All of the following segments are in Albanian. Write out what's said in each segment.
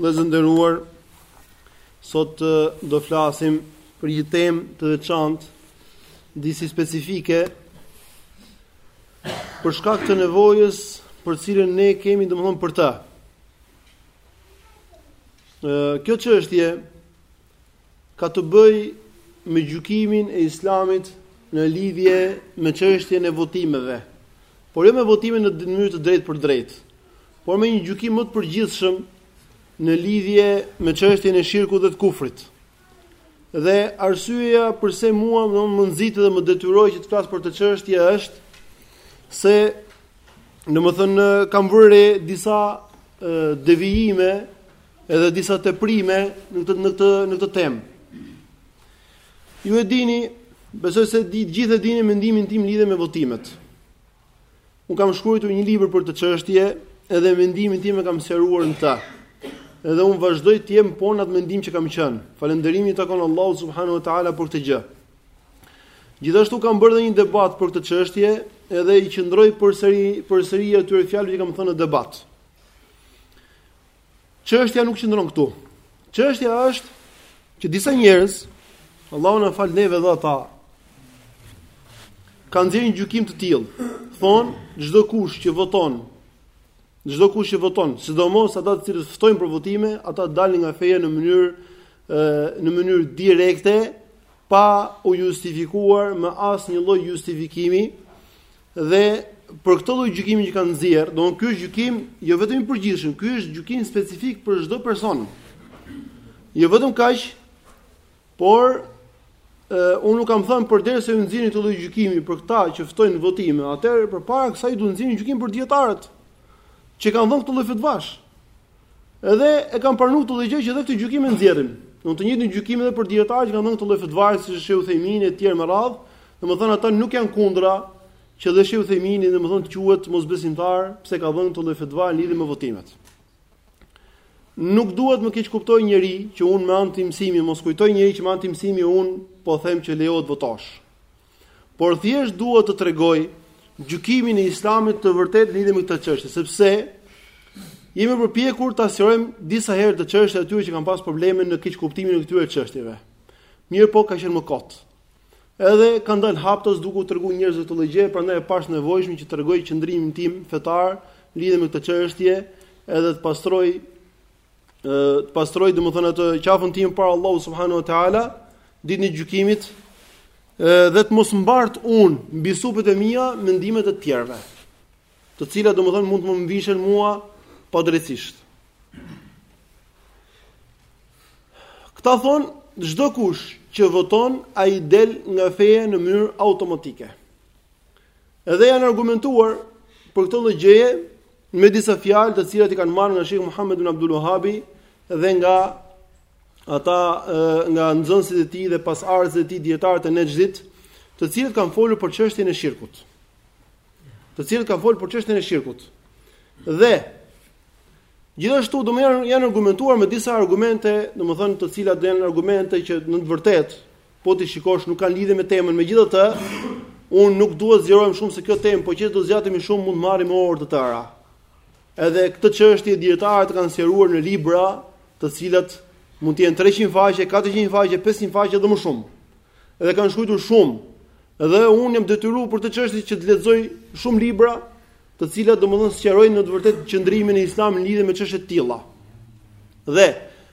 Vëllezër të nderuar, sot do flasim për një temë të veçantë, disi specifike për shkak të nevojës për cilën ne kemi domethënë për të. Ë kjo çështje ka të bëjë me gjykimin e Islamit në lidhje me çështjen e votimeve, por jo me votimin në mënyrë të drejtpërdrejtë, por me një gjykim më të përgjithshëm në lidhje me çështjen e shirkut dhe të kufrit. Dhe arsyeja përse mua më nxiti dhe më detyroi që të flas për këtë çështje është se domethënë kam vërejt disa devijime Edhe disa teprime në këtë në këtë në këtë temë. Ju e dini, besoj se të gjithë e dini mendimin tim lidhje me votimet. Unë kam shkruar një libër për këtë çështje, edhe mendimin tim e kam sqaruar në të. Edhe unë vazhdoj të jem po në atë mendim që kam qenë. Falënderimi i takon Allahut subhanahu wa taala për këtë gjë. Gjithashtu kam bërë dhe një debat për këtë çështje, edhe i qëndroj përsëri përsëri atyre fjalëve që kam thënë në debat. Çështja nuk qëndron këtu. Çështja është që disa njerëz, Allahu na faltë neve dhe ata, kanë nxjerrë një gjykim të tillë. Thonë, çdokush që voton, çdokush që voton, sidomos ata të cilët ftojnë për votime, ata dalin nga feja në mënyrë në mënyrë direkte pa u justifikuar me asnjë lloj justifikimi Dhe për këtë lloj gjykimi që kanë nxjerrë, domethënë ky është gjykim jo vetëm i përgjithshëm, ky është gjykim specifik për çdo person. Jo vetëm kaq, por uh, unë u kam thënë përderisa ju nxirrni këtë lloj gjykimi për këta që ftojnë votime, atëherë përpara kësaj duhet nxirrni gjykim për dietarët që kanë dhënë këtë lloj fetvash. Edhe e kanë pranuar këtë gjë që edhe këtë gjykim e nxjerrim. Po të njëjtin gjykim edhe për dietarë që kanë dhënë këtë lloj fetvaje si sheh Uthejmini e tjerë me radhë, domethënë ata nuk janë kundra që dhe sheh Uthejmini domethënë të quhet mosbesimtar pse ka dhënë këtë lloj fetvaje lidhje me votimet. Nuk duhet më keqkuptojë njeri që unë me anë këtij mësimi, mos kujtojë njeri që me anë këtij mësimi unë po them që lejohet votosh. Por thjesht dua të tregoj gjykimin e Islamit të vërtetë lidhur me këtë çështje, sepse jemi përpjekur ta sqarojmë disa herë këtë çështje atyre që kanë pas probleme në keqkuptimin e këtyre çështjeve. Mirëpo ka qenë më kot. Edhe kanë dalë haptas duke u treguar njerëzve këtë lloj gjëje, prandaj e pashë nevojshme që të tregoj qëndrimin tim fetar lidhur me këtë çështje, edhe të pastroj të pastroj domethënë atë qafën time para Allahu subhanahu wa taala ditën e gjykimit dhe të mos mbart unë mbi supet e mia mendimet e të tjerëve të cilat domethënë mund të më mvishen mua padrejtësisht këta thonë çdokush që voton ai del nga feja në mënyrë automatike Edhe janë argumentuar për këtë lloj gjëje me disa fjalë të cilat i kanë marrë nga Sheikh Muhammed ibn Abdul Wahhab dhe nga ata nga nxënësit e tij dhe pasardhësit e tij dietarë të Nexhdit, të cilët kanë folur për çështjen e shirkut. Të cilët kanë folur për çështjen e shirkut. Dhe gjithashtu domethënë, janë argumentuar me disa argumente, domethënë të cilat janë argumente që në të vërtetë Po t'i shikosh nuk kanë lidhje me temën, megjithatë unë nuk dua të zgjerohem shumë se kjo temë, po qe do zgjatemi shumë mund të marrim orë të tëra. Edhe këtë çështje dietarët e kanë sqaruar në libra, të cilat mund të jenë 300 faqe, 400 faqe, 500 faqe dhe më shumë. Edhe kanë shkruar shumë. Edhe unë jam detyruar për këtë çështje që të lexoj shumë libra, të cilat domethënë sqarojnë në të vërtetë qëndrimin e Islamit në lidhje me çështje të tilla. Dhe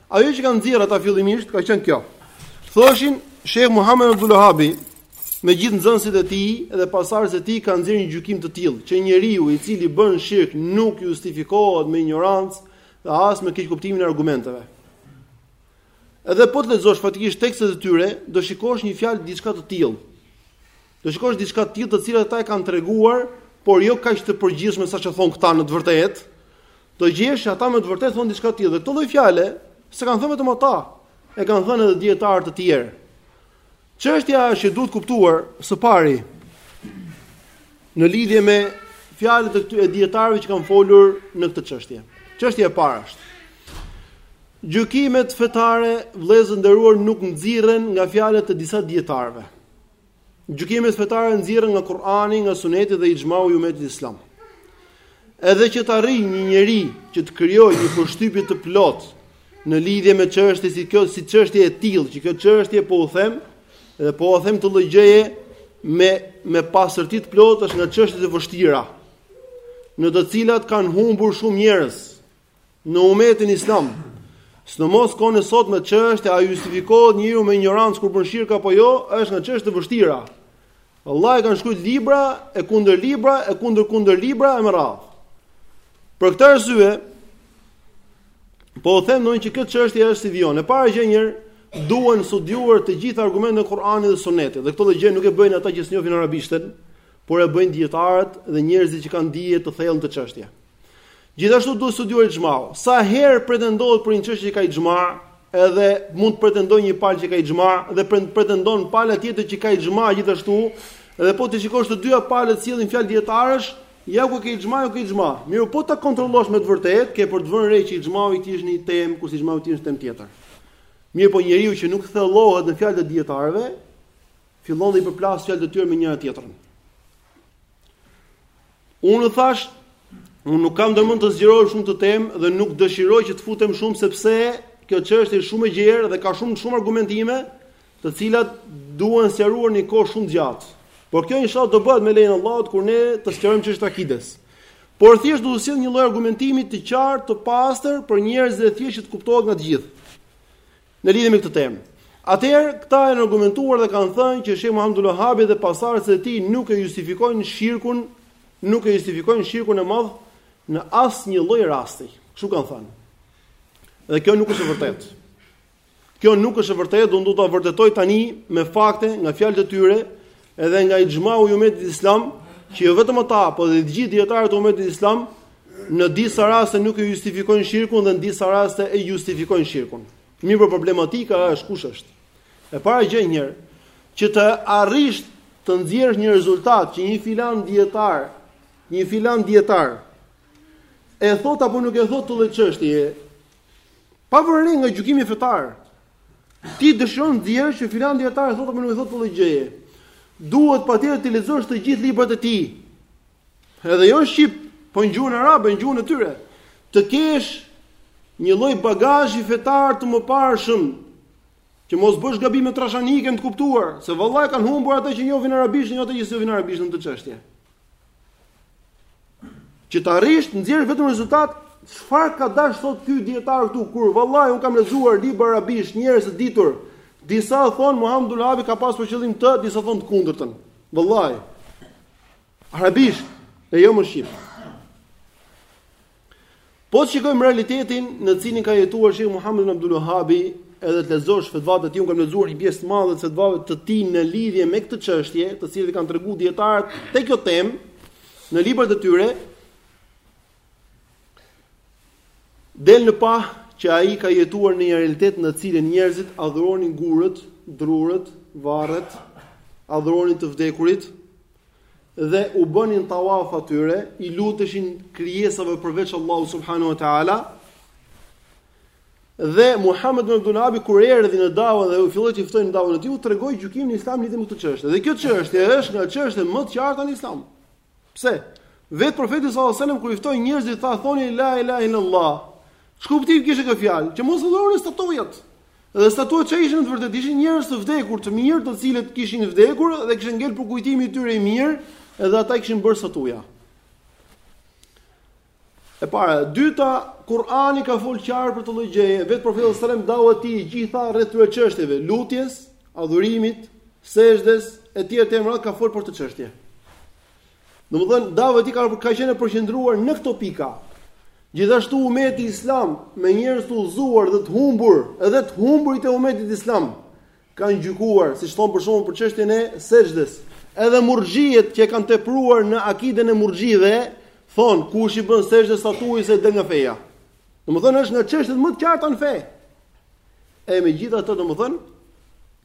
ajo që kanë nxjerrë ata fillimisht ka qenë kjo. Thoshin Sheikh Muhammed Abdul Wahhab me gjithë nxënësit e tij dhe pasardhësit e tij kanë nxjerrë një gjykim të tillë që njeriu i cili bën shirk nuk justifikohet me injorancë dhe as me keqkuptimin e argumenteve. Edhe po të lexosh faktikisht tekstet e tyre, do shikosh një fjalë diçka të tillë. Do shikosh diçka të tillë të cilat ata e kanë treguar, por jo kaq të përgjithshme sa ç'thonë këta në të vërtetë. Do gjesh se ata me të vërtetë thonë diçka të tillë. Dhe këto lloj fjalë, s'e kanë thënë vetëm ata, e kanë thënë edhe dietarë të tjerë. Çështja është që duhet kuptuar së pari në lidhje me fjalët e këtyre dietarëve që kanë folur në këtë çështje. Çështja e parë është Gjykimet fetare, vëllezër nderuar, nuk nxirren nga fjalët e disa dietarëve. Gjykimet fetare nxirren nga Kur'ani, nga Suneti dhe ixhmau i umetit islam. Edhe që të arrijë një njeri që të krijojë një përshtypje të plotë në lidhje me çështje si kjo, si çështje e tillë, që kjo çështje po u them dhe po u them këtë lloj gjëje me pastërti të plotë është nga çështjet e vështira, në të cilat kanë humbur shumë njerëz, në umetin islam. Sidomos kanë sot me çështje a justifikohet njeriu me injorancë kur bën shirk apo jo, është nga çështjet e vështira. Allah e kanë shkruar libra e kundër libra e kundër kundër libra e me radhë. Për këtë arsye po u them domethënë që kjo çështje është si vijon. E para gjë duhen studiuar të gjitha argumentet e Kuranit dhe Sunetit. Dhe këtë lloj gjëje nuk e bëjnë ata që s'njohin arabishten, por e bëjnë dietarët dhe njerëzit që kanë dije të thellë të çështjes. Gjithashtu duhet studiuar ixhmau. Sa herë pretendohet për një çështje që ka ixhma, edhe mund të pretendojë një palë që ka ixhma dhe pretendon pala tjetër që ka ixhma gjithashtu, edhe po të shikosh të dyja palët sjellin fjalë dietarësh, ja ku ke ixhma, ku ke ixhma. Mirëpo ta kontrollosh me të vërtetë, ke për të vënë re që ixhmau i tij është një temë, kurse ixhmau i tij është temë tjetër. Mirëpo njeriu që nuk thellohet në fjalët e dietarëve, fillon dhe i përplas fjalët e tyre me njëra tjetrën. Unë u thash, unë nuk kam ndërmend të zgjerohem shumë te tema dhe nuk dëshiroj që të futem shumë sepse kjo çështje është shumë e gjerë dhe ka shumë shumë argumentime, të cilat duhen sqaruar një kohë shumë të gjatë. Por kjo inshallah do bëhet me lejen e Allahut kur ne të sqarojmë çështjen e akides. Por thjesht dua të sjell një lloj argumentimi të qartë, të pastër për njerëzit e thjeshtë që të kuptohet nga të gjithë. Në lidhje me këtë temë. Atëherë këta janë argumentuar dhe kanë thënë që Sheh Muhamed Abdulwahhabi dhe pasuesit e tij nuk e justifikojnë shirkun, nuk e justifikojnë shirkun e madh në asnjë lloj rasti. Kështu kanë thënë. Dhe kjo nuk është e vërtetë. Kjo nuk është e vërtetë, do të ta vërtetoj tani me fakte nga fjalët e tyre, Edhe nga ixhmau i umetit islam, që jo vetëm ata, por edhe të gjithë dietarët e umetit islam në disa raste nuk e justifikojnë shirkun dhe në disa raste e justifikojnë shirkun. Mirëpo problematika është kush është. E para gjë një herë, që të arrish të nxjerrësh një rezultat që një filan dietar e thot apo nuk e thot këtë çështje, Pavarësisht nga gjykimi fetar, ti dëshiron të nxjerrësh që filan dietar e thotë apo nuk e thotë këtë lloj gjëje. Duhet patjetër të lexosh të gjithë librat e tij. Edhe jo në shqip, po në gjuhën arabe, në gjuhën e tyre. Të kesh një lloj bagazhi fetar të mëparshëm që mos bësh gabime trashanike në të kuptuar, se vallahi kanë humbur ata që njohin arabisht, jo ata që s'njohin arabisht në këtë çështje. Që të arrish të nxjerrësh vetëm rezultat, çfarë ka dash të thotë ky dietar këtu kur vallahi un kam lexuar libra arabisht, njerëz të ditur, disa thon Muhamed Abdulwahhabi ka pas për qëllim këtë, disa thon të kundërtën. Vallahi. Arabisht, e jo më shqip. Po të shikojmë realitetin në të cilin ka jetuar Sheh Muhammed ibn Abdul Wahhabi, edhe të lexosh fetvat e tij, unë kam lexuar një pjesë të madhe të fetvave të tij në lidhje me këtë çështje, të cilat i kanë treguar dietarët te kjo temë në librat e tyre. Del në pah që ai ka jetuar në një realitet në të cilin njerëzit adhuronin gurët, drurët, varret, adhuronin të vdekurit, dhe u bënin tawaf atyre, i luteshin krijesave përveç Allahu subhanahu wa taala. Dhe Muhammed ibn Abdul Wahhab kur erdhi në Dawën dhe u filloi t'i ftojë në Dawën e tij, u tregoi gjykimin e Islamit lidhur me këtë çështje. Dhe kjo çështje është nga çështjet më të qarta në Islam. Pse? Vet profeti sallallahu alajhi wasallam kur i ftoi njerëzit tha thoni la ilaha illallah. Ç'kuptim kishte kjo fjalë? Që mos adhuroni statujat. Dhe statujat ça ishin në të vërtetë ishin njerëz të vdekur, të mirë, të cilët kishin vdekur dhe kishin ngel përkujtimi i tyre i mirë, edhe ata kishin bërë statuja. E para, e dyta, Kur'ani ka fol qartë për kët lloj gjëje, vetë profeti sallallahu alajhi wasallam dava e tij e gjitha rreth këtyre çështjeve, lutjes, adhurimit, sexhdes, etj. etj. ka fol për këto çështje. Domethënë dava e tij ka ka qenë e përqendruar në këto pika. Gjithashtu umeti islam me njerëz të udhëzuar dhe të humbur, edhe të humburit e umetit islam kanë gjykuar, siç thon për shembull për çështjen e sexhdes. Edhe murxhiet që kanë tepruar në akiden e murxhive, thon kush i bën sexhde statujës del nga feja. Domethënë është nga çështjet më të qarta në fe. E megjithatë domethënë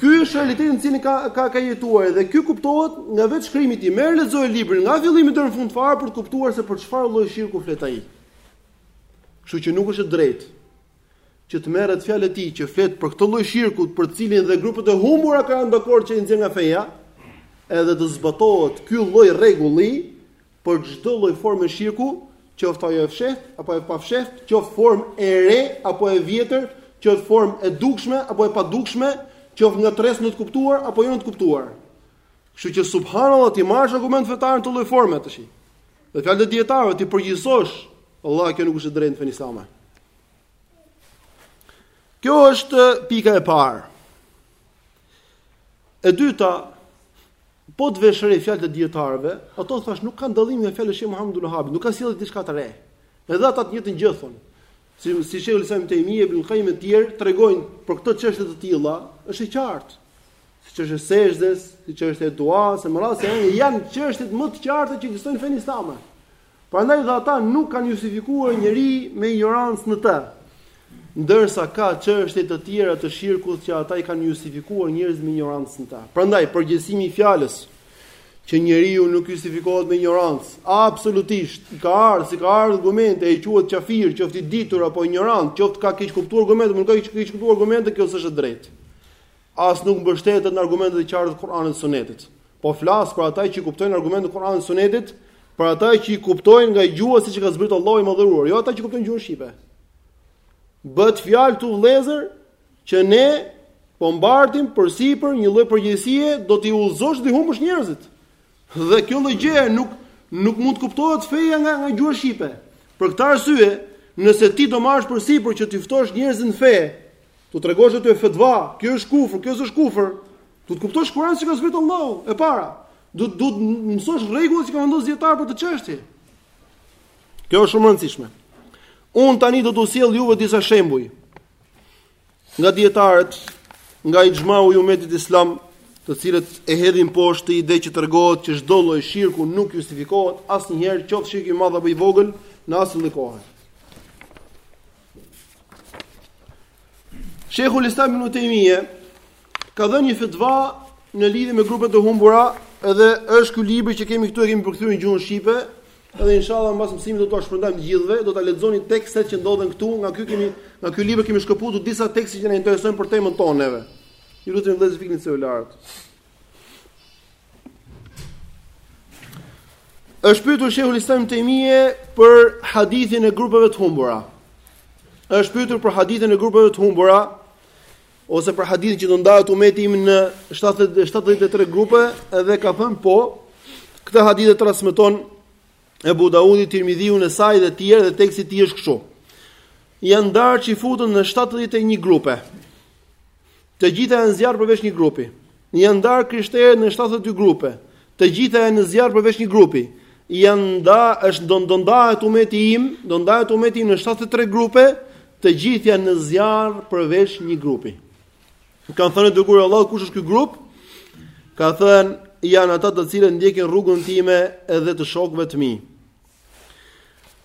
Ky është realiteti në të cilin ka ka ka jetuar dhe ky kuptohet nga vetë shkrimi i tij. Merre lexoje librin nga fillimi deri në fund fare për të kuptuar se për çfarë lloj shirku flet ai. Kështu që nuk është e drejtë që të merret fjala e tij që flet për këtë lloj shirku për të cilin dhe grupet e humbura kanë rënë dakord që i nxjerr nga feja, edhe të zbatohet ky lloj rregulli, për çdo lloj forme shirku, qoftë ajo e fshehtë apo e pafshehtë, qoftë formë e re apo e vjetër, qoftë formë e dukshme apo e padukshme, qoftë ngatërresë në të kuptuar apo jo në të kuptuar. Kështu që subhanallah t'i marrësh argumentet fetare në kët lloj forme tash. Dhe fjalët e dijetarëve t'i përgjithësosh, vallahi kjo nuk është drejt në fenë Kjo është pika e parë. E dyta, Po t'i vësh re fjalët e dijetarëve, ato thash nuk kanë dallim nga fjalët e Sheh Muhamed Abdul Vehabit, nuk ka sjellë diçka të re. Edhe ata të njëjtën gjë thonë. Si si Shejhul Islam Tejmije, Ibn Qayyim e tjerë tregojnë për këto çështje të tilla, është e qartë. Si çështja e sexhdes, si çështja e duas, e me radhë janë janë çështjet më të qarta që ekzistojnë në fenë islame. Prandaj dhe ata nuk kanë justifikuar njeri me injorancë në të. Ndërsa ka çështje të tjera të shirkut që ata i kanë justifikuar njerëzit me injorancë në ta. Prandaj përgjithësimi i fjalës që njeriu nuk justifikohet me injorancë, absolutisht i ka ardh, s'i ka ardh argumenti e quhet kafir, qoftë i ditur apo injorant, qoftë ka keqkuptuar argumentin, nuk ka keqkuptuar argumentin, kjo s'është e drejtë. As nuk mbështetet në argumentet e qarta të Kuranit dhe Sunetit. Po flas për ata që i kuptojnë argumentet e Kuranit dhe Sunetit, për ata që i kuptojnë nga gjuha siç e ka zbritur Allahu i Madhëruar, jo ata që kuptojnë gjuhën shqipe. Bëhet fjalë këtu vëllezër që ne po mbartim përsipër një lloj përgjegjësie, do t'i udhëzosh dhe i humbësh njerëzit. Dhe kjo lloj gjëje nuk nuk mund të kuptohet feja nga nga gjuha shqipe. Për këtë arsye, nëse ti do marrësh përsipër që t'i ftosh njerëzit në fe, t'u tregosh atyre fetva, kjo është kufër, kjo s'është kufër, duhet të kuptosh Kur'anin siç e ka zbrit Allahu e para. Duhet të mësosh rregullat që kanë vendosur dijetarët për këtë çështje. Kjo është shumë e rëndësishme. Unë tani do t'u sjell juve disa shembuj. Nga dijetarët, nga ixhmau i umetit islam, të cilët e hedhin poshtë këtë ide që tregohet që çdo lloj shirku nuk justifikohet asnjëherë, qoftë shirku i madh apo i vogël, në asnjë kohë. Shejhul Islam ibn Tejmije ka dhënë një fetva në lidhje me grupet e humbura, edhe është ky libër që kemi këtu e kemi përkthyer në gjuhën shqipe, edhe inshallah mbas mësimit do t'ua shpërndajmë të gjithëve, do ta lexoni tekstet që ndodhen këtu, nga ky kemi nga ky libër kemi shkëputur disa tekste që na interesojnë për temën tonë neve. Ju lutem vëllezër fikni celularët. Është pyetur Shejhul Islam Ibn Tejmije për hadithin e grupeve të humbura. Është pyetur për hadithin e grupeve të humbura, ose për hadithin që do ndahet umeti im në 70 73 grupe dhe ka thënë po këtë hadith e transmeton Ebu Daudi, Tirmidhiu, Nesaiu dhe të tjerë dhe teksti i tij është kështu janë ndarë çifutët në 71 grupe të gjitha janë në zjarr përveç një grupi Janë ndarë krishterët në 72 grupe. Të gjitha janë në zjarr përveç një grupi. Janë ndar, është do do ndahet umeti im, do ndahet umeti im në 73 grupe, të gjitha janë në zjarr përveç një grupi. Kanë thënë i dërguar i Allahut kush është ky grup? Ka thënë janë ata të cilët ndjekin rrugën time edhe të shokëve të mi.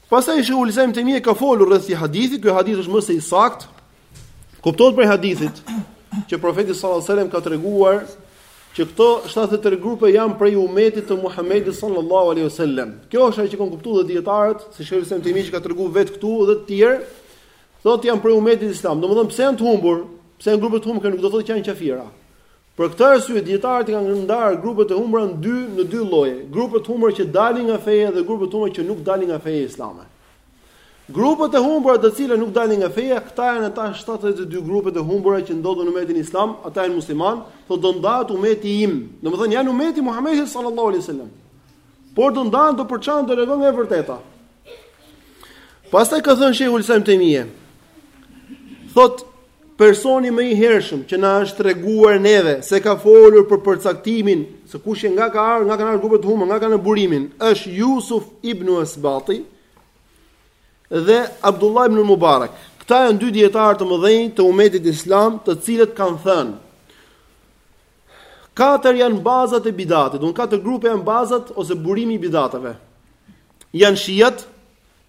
Pastaj Shejhul Islam Ibn Tejmije ka folur rreth këtij hadithi, ky hadith është më se i saktë. Kuptohet prej hadithit që profeti sallallahu alajhi wasallam ka treguar që këto 73 grupe janë prej umetit të Muhamedit sallallahu alaihi wasallam. Kjo është ajo që kanë kuptuar dhe dijetarët, si Shejhul Islam Ibn Tejmije që ka treguar vetë këtu dhe të tjerë, thotë janë prej umetit islam. Domethënë pse janë të humbur? Pse janë grupe të humbur? Kjo nuk do të thotë që janë qafira. Për këtë arsye dijetarët i kanë ndarë grupet e humbura në dy në dy lloje, grupet e humbura që dalin nga feja dhe grupet e humbura që nuk dalin nga feja islame. Grupet e humbura të cilat nuk dalin nga feja, këta janë ata 72 grupet e humbura që ndodhen në umetin islam, ata janë muslimanë, thotë do ndahet umeti im. Domethënë janë umeti i Muhamedit sallallahu alaihi wasallam. Por do ndahen do përçahen do largohen nga e vërteta. Pastaj ka thënë Shejhul Islam Ibn Tejmije. Thotë Personi më i hershëm që na është treguar neve se ka folur për përcaktimin se kush e nga ka ardhur, nga kanë ardhur grupet e humbura, nga kanë burimin, është Jusuf ibn Asbati dhe Abdullah ibn Mubarek. Këta janë dy dietarë të mëdhenj të umetit islam, të cilët kanë thënë Katër janë bazat e bidatit, do katër grupe janë bazat ose burimi i bidateve. Janë shiat,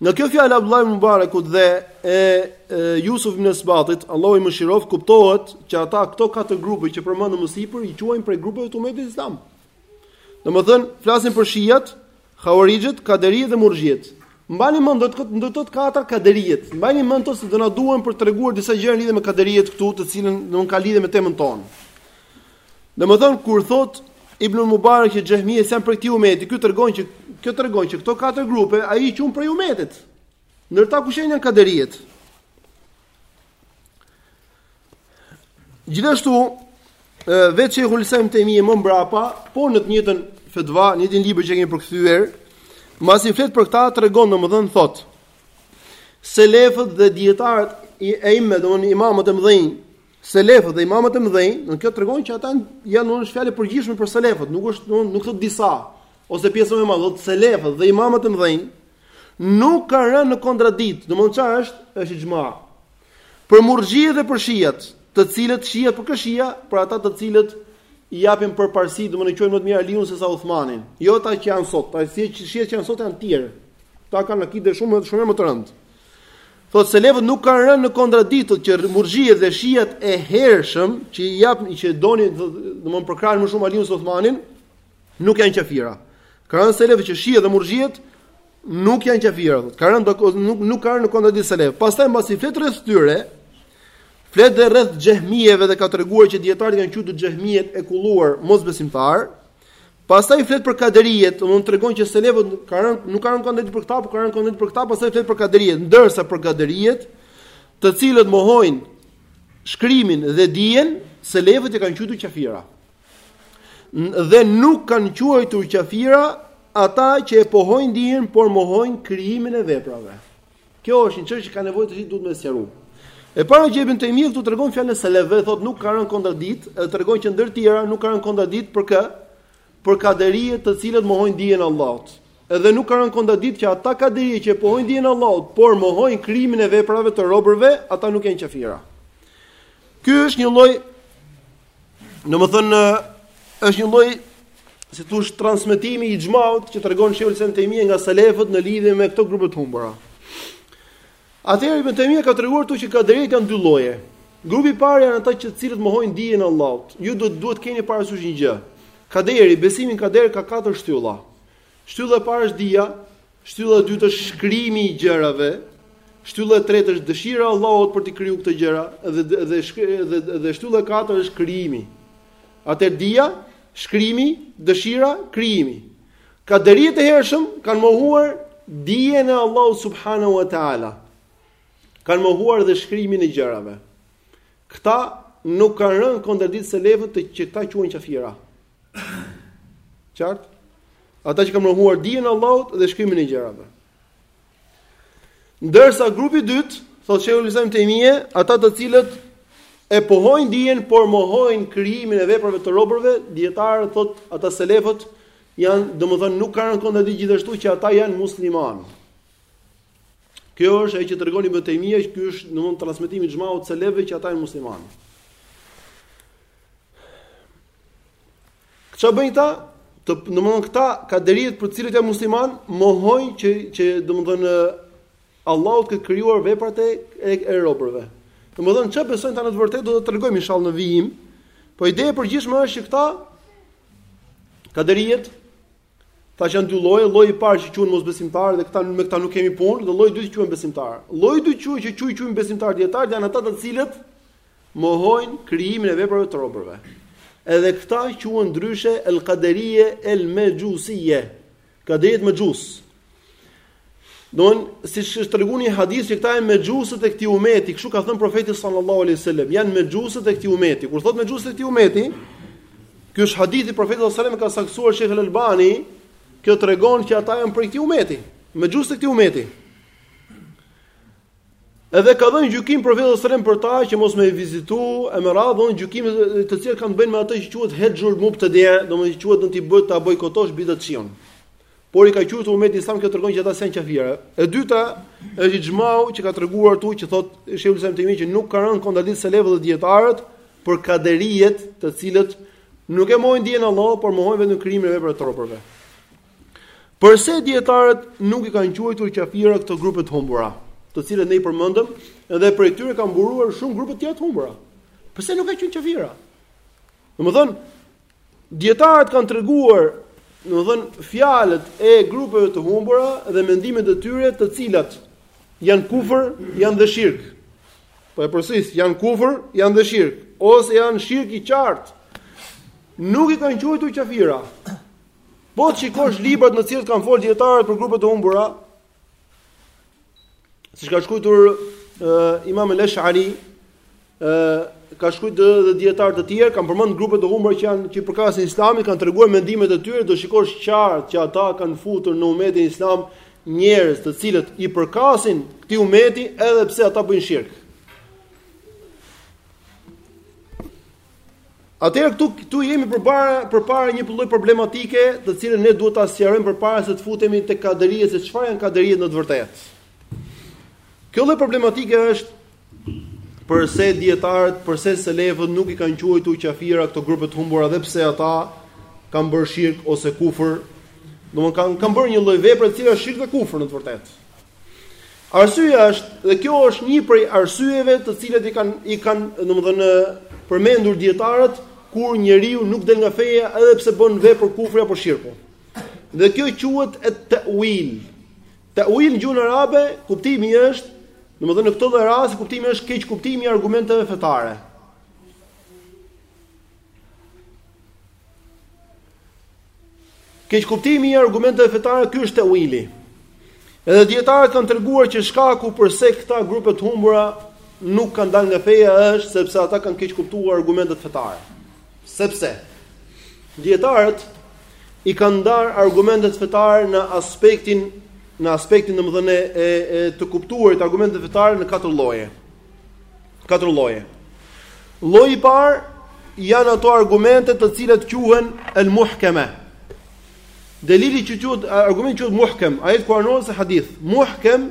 Nga kjo fjalë e Abdullah ibn Mubarakut dhe e, e Jusuf ibn Esbatit, Allahu i mëshiroftë, kuptohet që ata këto katër grupe që përmendëm më sipër i quajnë prej grupeve të umetit islam. Domethën, flasin për shijat, havarixhët, kaderijët dhe murxhijët. Mbani mend ndër këto katër kaderijët. Mbani mend këto se do na duhen për t'treguar disa gjëra lidhje me kaderijët këtu, të cilën domethënë ka lidhje me temën tonë. Domethën kur thot Ibn Mubarak që xhehmijet s'janë prej këtij umeti, kjo tregon që kjo tregon që këto katër grupe ai i qun prej umetit. Ndër ta kush janë kaderiet. Gjithashtu vetë Shejhul Islam ibn Tejmije më mbrapa, po në të njëjtën fetva, në një libër që kemi përkthyer, mbasi flet për këtë tregon domethën thot selefët dhe dietarët e imë domethënë imamët e mëdhenj Selefët dhe imamët e mëdhenj, dhe kjo tregon që ata janë, është fjalë e përgjithshme për selefët, nuk është nuk, nuk thotë disa ose pjesë më e madhe, thotë selefët dhe imamët e mëdhenj nuk kanë rënë në kontradikt. Domethënë çfarë është? Është ixhma. Për murxhiet dhe për shijat, të cilët shijat për kë shia, për ata të cilët i japin përparësi, domethënë e qujnë më të mirë Aliun se sa Uthmanin. Jo ata që janë sot, ata shi, shiat që janë sot janë të tjerë. Ata kanë akide shumë shumë më të rëndë. Thotë selefët nuk kanë rënë në kontradiktë thotë që murxhiet dhe shiat e hershëm që i japin që donin domethënë përkrahin më shumë Aliun se Uthmanin nuk janë qafira. Ka rënë selefët që shiat dhe murxhiet nuk janë qafira. Ka rënë nuk nuk kanë rënë në kontradiktë selefët. Pastaj mbasi flet rreth tyre flet dhe rreth xhehmieve dhe ka treguar që dietarët kanë quajtur xhehmiet e kulluar mosbesimtarë. Pastaj flet për kaderijet, domethënë tregon që selefët kanë rënë, nuk kanë rënë në kontradikt për këta, por kanë rënë në kontradikt për këta, pastaj flet për kaderijet, ndërsa për kaderijet, të cilët mohojnë shkrimin dhe dijen, selefët i kanë quajtur qafira. Dhe nuk kanë quajtur qafira ata që e pohojnë dijen, por mohojnë krijimin e veprave. Kjo është një çështje që ka nevojë që duhet me sqaru. E para që Ibn Tejmije këtu tregon fjalën e selefëve, thotë nuk kanë rënë në kontradikt, edhe tregon që ndër të tjera nuk kanë rënë në kontradikt për kë? Për kaderiet të cilët mohojnë dijen e Allahut. Edhe nuk kanë rënë në kontradikt që ata kaderiet që pohojnë dijen e Allahut, por mohojnë krijimin e veprave të robërve, ata nuk janë qafira. Ky është një lloj Domethënë, është një lloj, si t'thush transmetimi i ixhmaut që tregon Shejhul Islam Tejmije nga selefët në lidhje me këto grupe të humbura. Atëherë Ibn Taymija ka treguar këtu që kaderitë janë dy lloje. Grupi i parë janë ata që të cilët mohojnë dijen e Allahut. Ju duhet të keni parasysh një gjë. Kaderi, besimi në kader ka katër shtylla. Shtylla e parë është dija, Shtylla e dytë është shkrimi i gjërave, shtylla e tretë është dëshira e Allahut për t'i krijuar këto gjëra dhe dhe dhe dhe shtylla e katërt është krijimi. Atëherë dija, shkrimi, dëshira, krijimi. Kaderitë e hershëm kanë mohuar dijen e Allahut subhanahu wa taala. Kanë mohuar dhe shkrimin e gjërave. Këta nuk kanë rënë në kontradiktë selefët që këta quhen qafira. Qartë? Ata që kanë mohuar dijen e Allahut dhe shkrimin e gjërave. Ndërsa grupi i dytë, thotë Sheikhul Islam Temie, ata të cilët e pohojnë dijen, por mohojnë krijimin e veprave të robërve, dietarët thotë ata selefët janë, janë, domethënë nuk kanë rënë në kontradiktë gjithashtu që ata janë muslimanë. Kjo është ajo që tregon Ibn Taymija, ky është domthonë transmetimi i ixhmaut të selefëve që ata janë muslimanë. Ç'a bëjnë këta? Domthon këta kaderitë për të cilët janë musliman, mohojnë që që domthon Allahu të ketë krijuar veprat e e robërve. Domthon ç'a besojnë këta në të vërtetë do ta tregojmë inshallah në vijim. Po ideja e përgjithshme është që këta kaderitë Këta që janë dy lloje, lloji i parë që quhen mosbesimtarë dhe këta me këta nuk kemi punë, dhe lloji i dytë quhen besimtarë. Lloji i dytë quhen që quhen quhen besimtarë te dijetarët janë ata të cilët mohojnë krijimin e veprave të robërve. Edhe këta quhen ndryshe el-kaderije el-mexhusije. Kaderitë mexhus. Don, siç është treguar në hadith se këta janë mexhusët e këtij umeti, kështu ka thënë profeti sallallahu alaihi wasallam, janë mexhusët e këtij umeti. Kur thotë mexhusët e këtij umeti, ky është hadithi i profetit sallallahu alaihi wasallam e ka saktësuar Sheikh Al-Albani, kjo tregon që ata janë prej këtij umeti, mexhusët e këtij umeti. Edhe ka dhënë gjykim profeti sallallahu alaihi wasallam për ta që mos me i vizitu, e me radhë ka dhënë gjykime të cilët kanë të bëjnë me atë që quhet hexhrul mubtedi, domethënë quhet do ti bëj ta bojkotosh bidatçiun. Por i ka quajtur umeti islam kjo tregon që ata s'janë kafirë. E dyta është ixhmau që ka treguar këtu që thot Sheikhul Islam Tejmije që nuk kanë rënë në kontradiktë selefët dhe dietarët për kaderijet, të cilët nuk e mohojnë dijen e Allahut, por mohojnë vetëm krijimin e veprave të robërve. Përse dietarët nuk i kanë quajtur kafirë këto grupe të humbura, të cilët ne i përmendëm, edhe prej tyre kanë mburuar shumë grupe të tjera të humbura. Përse nuk i quajnë kafira? Domethënë, Dijetarët kanë treguar, domethënë fjalët e grupeve të humbura dhe mendimet e tyre të cilat janë kufër, janë dhe shirk. Po e përsëris, janë kufër, janë dhe shirk, ose janë shirk i qartë. Nuk i kanë quajtur qafira. Po të shikosh librat në cilat kanë fol dijetarët për grupet e humbura, Siç ka shkruar uh, Imam al-Ash'ari, uh, ka shkruar dhe, dhe dijetarë të tjerë, kanë përmend grupe të humbura që janë që i përkasin Islamit, kanë treguar mendimet e tyre, do shikosh qartë që ata kanë futur në umetin islam njerëz të cilët i përkasin këtij umeti edhe pse ata bëjnë shirk. Atëherë këtu këtu jemi përpara përpara një lloj problematike, të cilën ne duhet ta sqarojmë përpara se të futemi te kaderia se çfarë janë kaderitë në të vërtetë. Kjo lloj problematike është përse dijetarët, përse selefët nuk i kanë quajtur qafira këto grupe të humbura dhe pse ata kanë bërë shirk ose kufër. Domthon kanë kanë bërë një lloj vepre e cila është shirk dhe kufër në të vërtetë. Arsyeja është, dhe kjo është një prej arsyeve të cilat i kanë i kanë, domethënë, përmendur dijetarët kur njeriu nuk del nga feja edhe pse bën vepër kufri apo shirku. Dhe kjo quhet at-ta'wil. Ta'wil në gjuhën arabe kuptimi është, domethënë në këtë lloj rasti kuptimi është keqkuptimi i argumenteve fetare. Keqkuptimi i argumenteve fetare ky është teuili. Edhe dijetarët kanë treguar që shkaku përse këta grupe të humbura nuk kanë dalë nga feja është sepse ata kanë keqkuptuar argumentet fetare. Sepse dijetarët i kanë ndarë argumentet fetare në aspektin në aspektin domethënë e, e të kuptuarit të argumenteve fetare në katër lloje. Katër lloje. Lloji i parë janë ato argumente të cilat quhen el muhkeme. Delili që quhet argument quhet muhkem, ajet ose hadith. Muhkem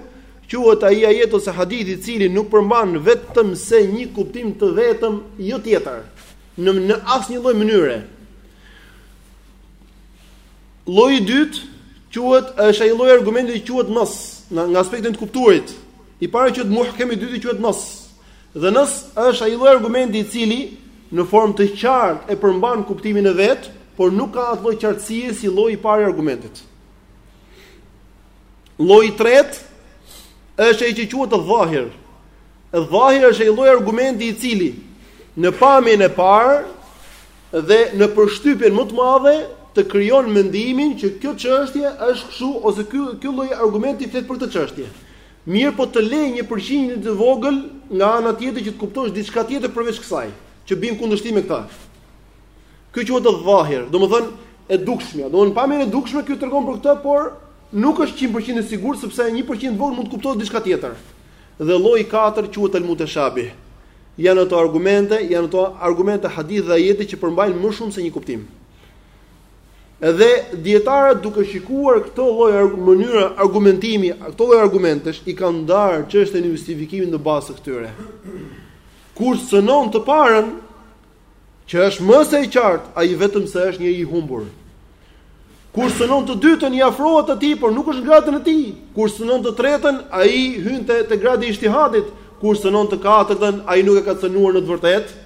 quhet ai ajet ose hadith i cili nuk përmban vetëm se një kuptim të vetëm, jo tjetër, në në asnjë lloj mënyre. Lloji i dytë quhet është ai lloj argumenti që quhet nas, nga aspekti i të kuptuarit. I pari quhet muhkem, i dyti quhet nas. Dhe nas është ai lloj argumenti i cili në formë të qartë e përmban kuptimin e vet, por nuk ka atë lloj qartësie si lloji i parë i argumentit. Lloji i tretë është ai që quhet dhahir. Dhahir është ai lloj argumenti i cili në pamjen e parë dhe në përshtypjen më të madhe të krijon mendimin që kjo çështje është kështu ose ky ky lloj argumenti flet për këtë çështje. Mirëpo të le një përqindje të vogël nga ana tjetër që të kuptosh diçka tjetër përveç kësaj, që bie në kundërshtim me këtë. Kjo quhet edh-dhahir, domethënë e dukshmja. Domthon pamja e dukshme kjo tregon për këtë, por nuk është 100% e sigurt sepse 1% e vogël mund të kuptohet diçka tjetër. Dhe lloji i katërt quhet al-mutashabih. Janë ato argumente, janë ato argumente hadithe dhe ajete që përmbajnë më shumë se një kuptim. Edhe dijetarët duke shikuar këto lloj mënyra argumentimi, këto lloj argumentesh i kanë ndarë çështjen e justifikimit në bazë të këtyre. Kur cënon të parën që është më se e qartë, ai vetëm se është njeri i humbur. Kur cënon të dytën i afrohet atij, por nuk është në gradën e tij. Kur cënon të tretën, ai hyn te te gradi i ijtihadit. Kur cënon të katërtën, ai nuk e ka cënuar në të vërtetë.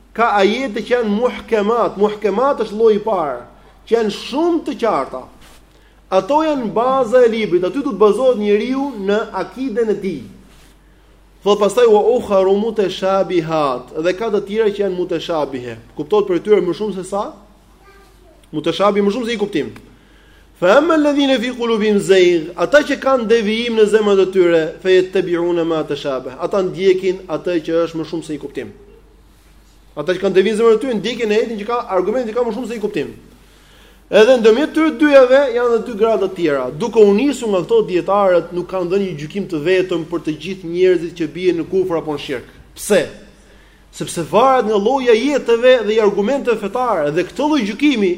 Ka ajete që janë muhkemat, muhkemat është lloji i parë, që janë shumë të qarta. Ato janë baza e librit, aty do të bazohet njeriu në akiden e tij. Thot pastaj wa ukharu mutashabihat, dhe ka të tjera që janë mutashabihe. Kuptohet prej tyre më shumë se sa? Mutashabih më shumë se një kuptim. Fa amma alladhina fi qulubihim zayg, ata që kanë devijim në zemrat e tyre, fa yattabi'una ma tashabah. Ata ndjekin atë që është më shumë se një kuptim. Ata që kanë devijim në zemrat e tyre ndjekin ajetin që ka argumente që ka më shumë se një kuptim. Edhe ndërmjet këtyre dyjave janë edhe dy grada të tjera. Duke u nisur nga këto dietarët nuk kanë dhënë një gjykim të vetëm për të gjithë njerëzit që bien në kufër apo në shirk. Pse? Sepse varet nga lloji i ajeteve dhe i argumenteve fetare dhe këtë lloj gjykimi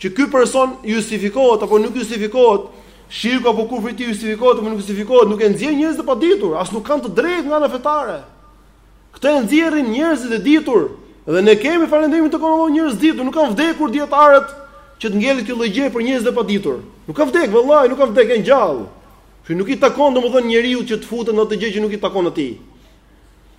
që ky person justifikohet apo nuk justifikohet, shirku apo kufri i tij justifikohet apo nuk justifikohet, nuk e nxjerrin njerëz të paditur, as nuk kanë të drejtë nga ana fetare. Këtë e nxjerrin njerëzit e ditur dhe ne kemi falënderimi i takon njerëz të ditur, nuk kanë vdekur dietarët që të ngelet kjo lloj gjë për njerëzit e paditur. Nuk kanë vdek, vallahi, nuk kanë vdek, janë gjallë. Që nuk i takon domethënë njeriut që të futet në atë gjë që nuk i takon atij.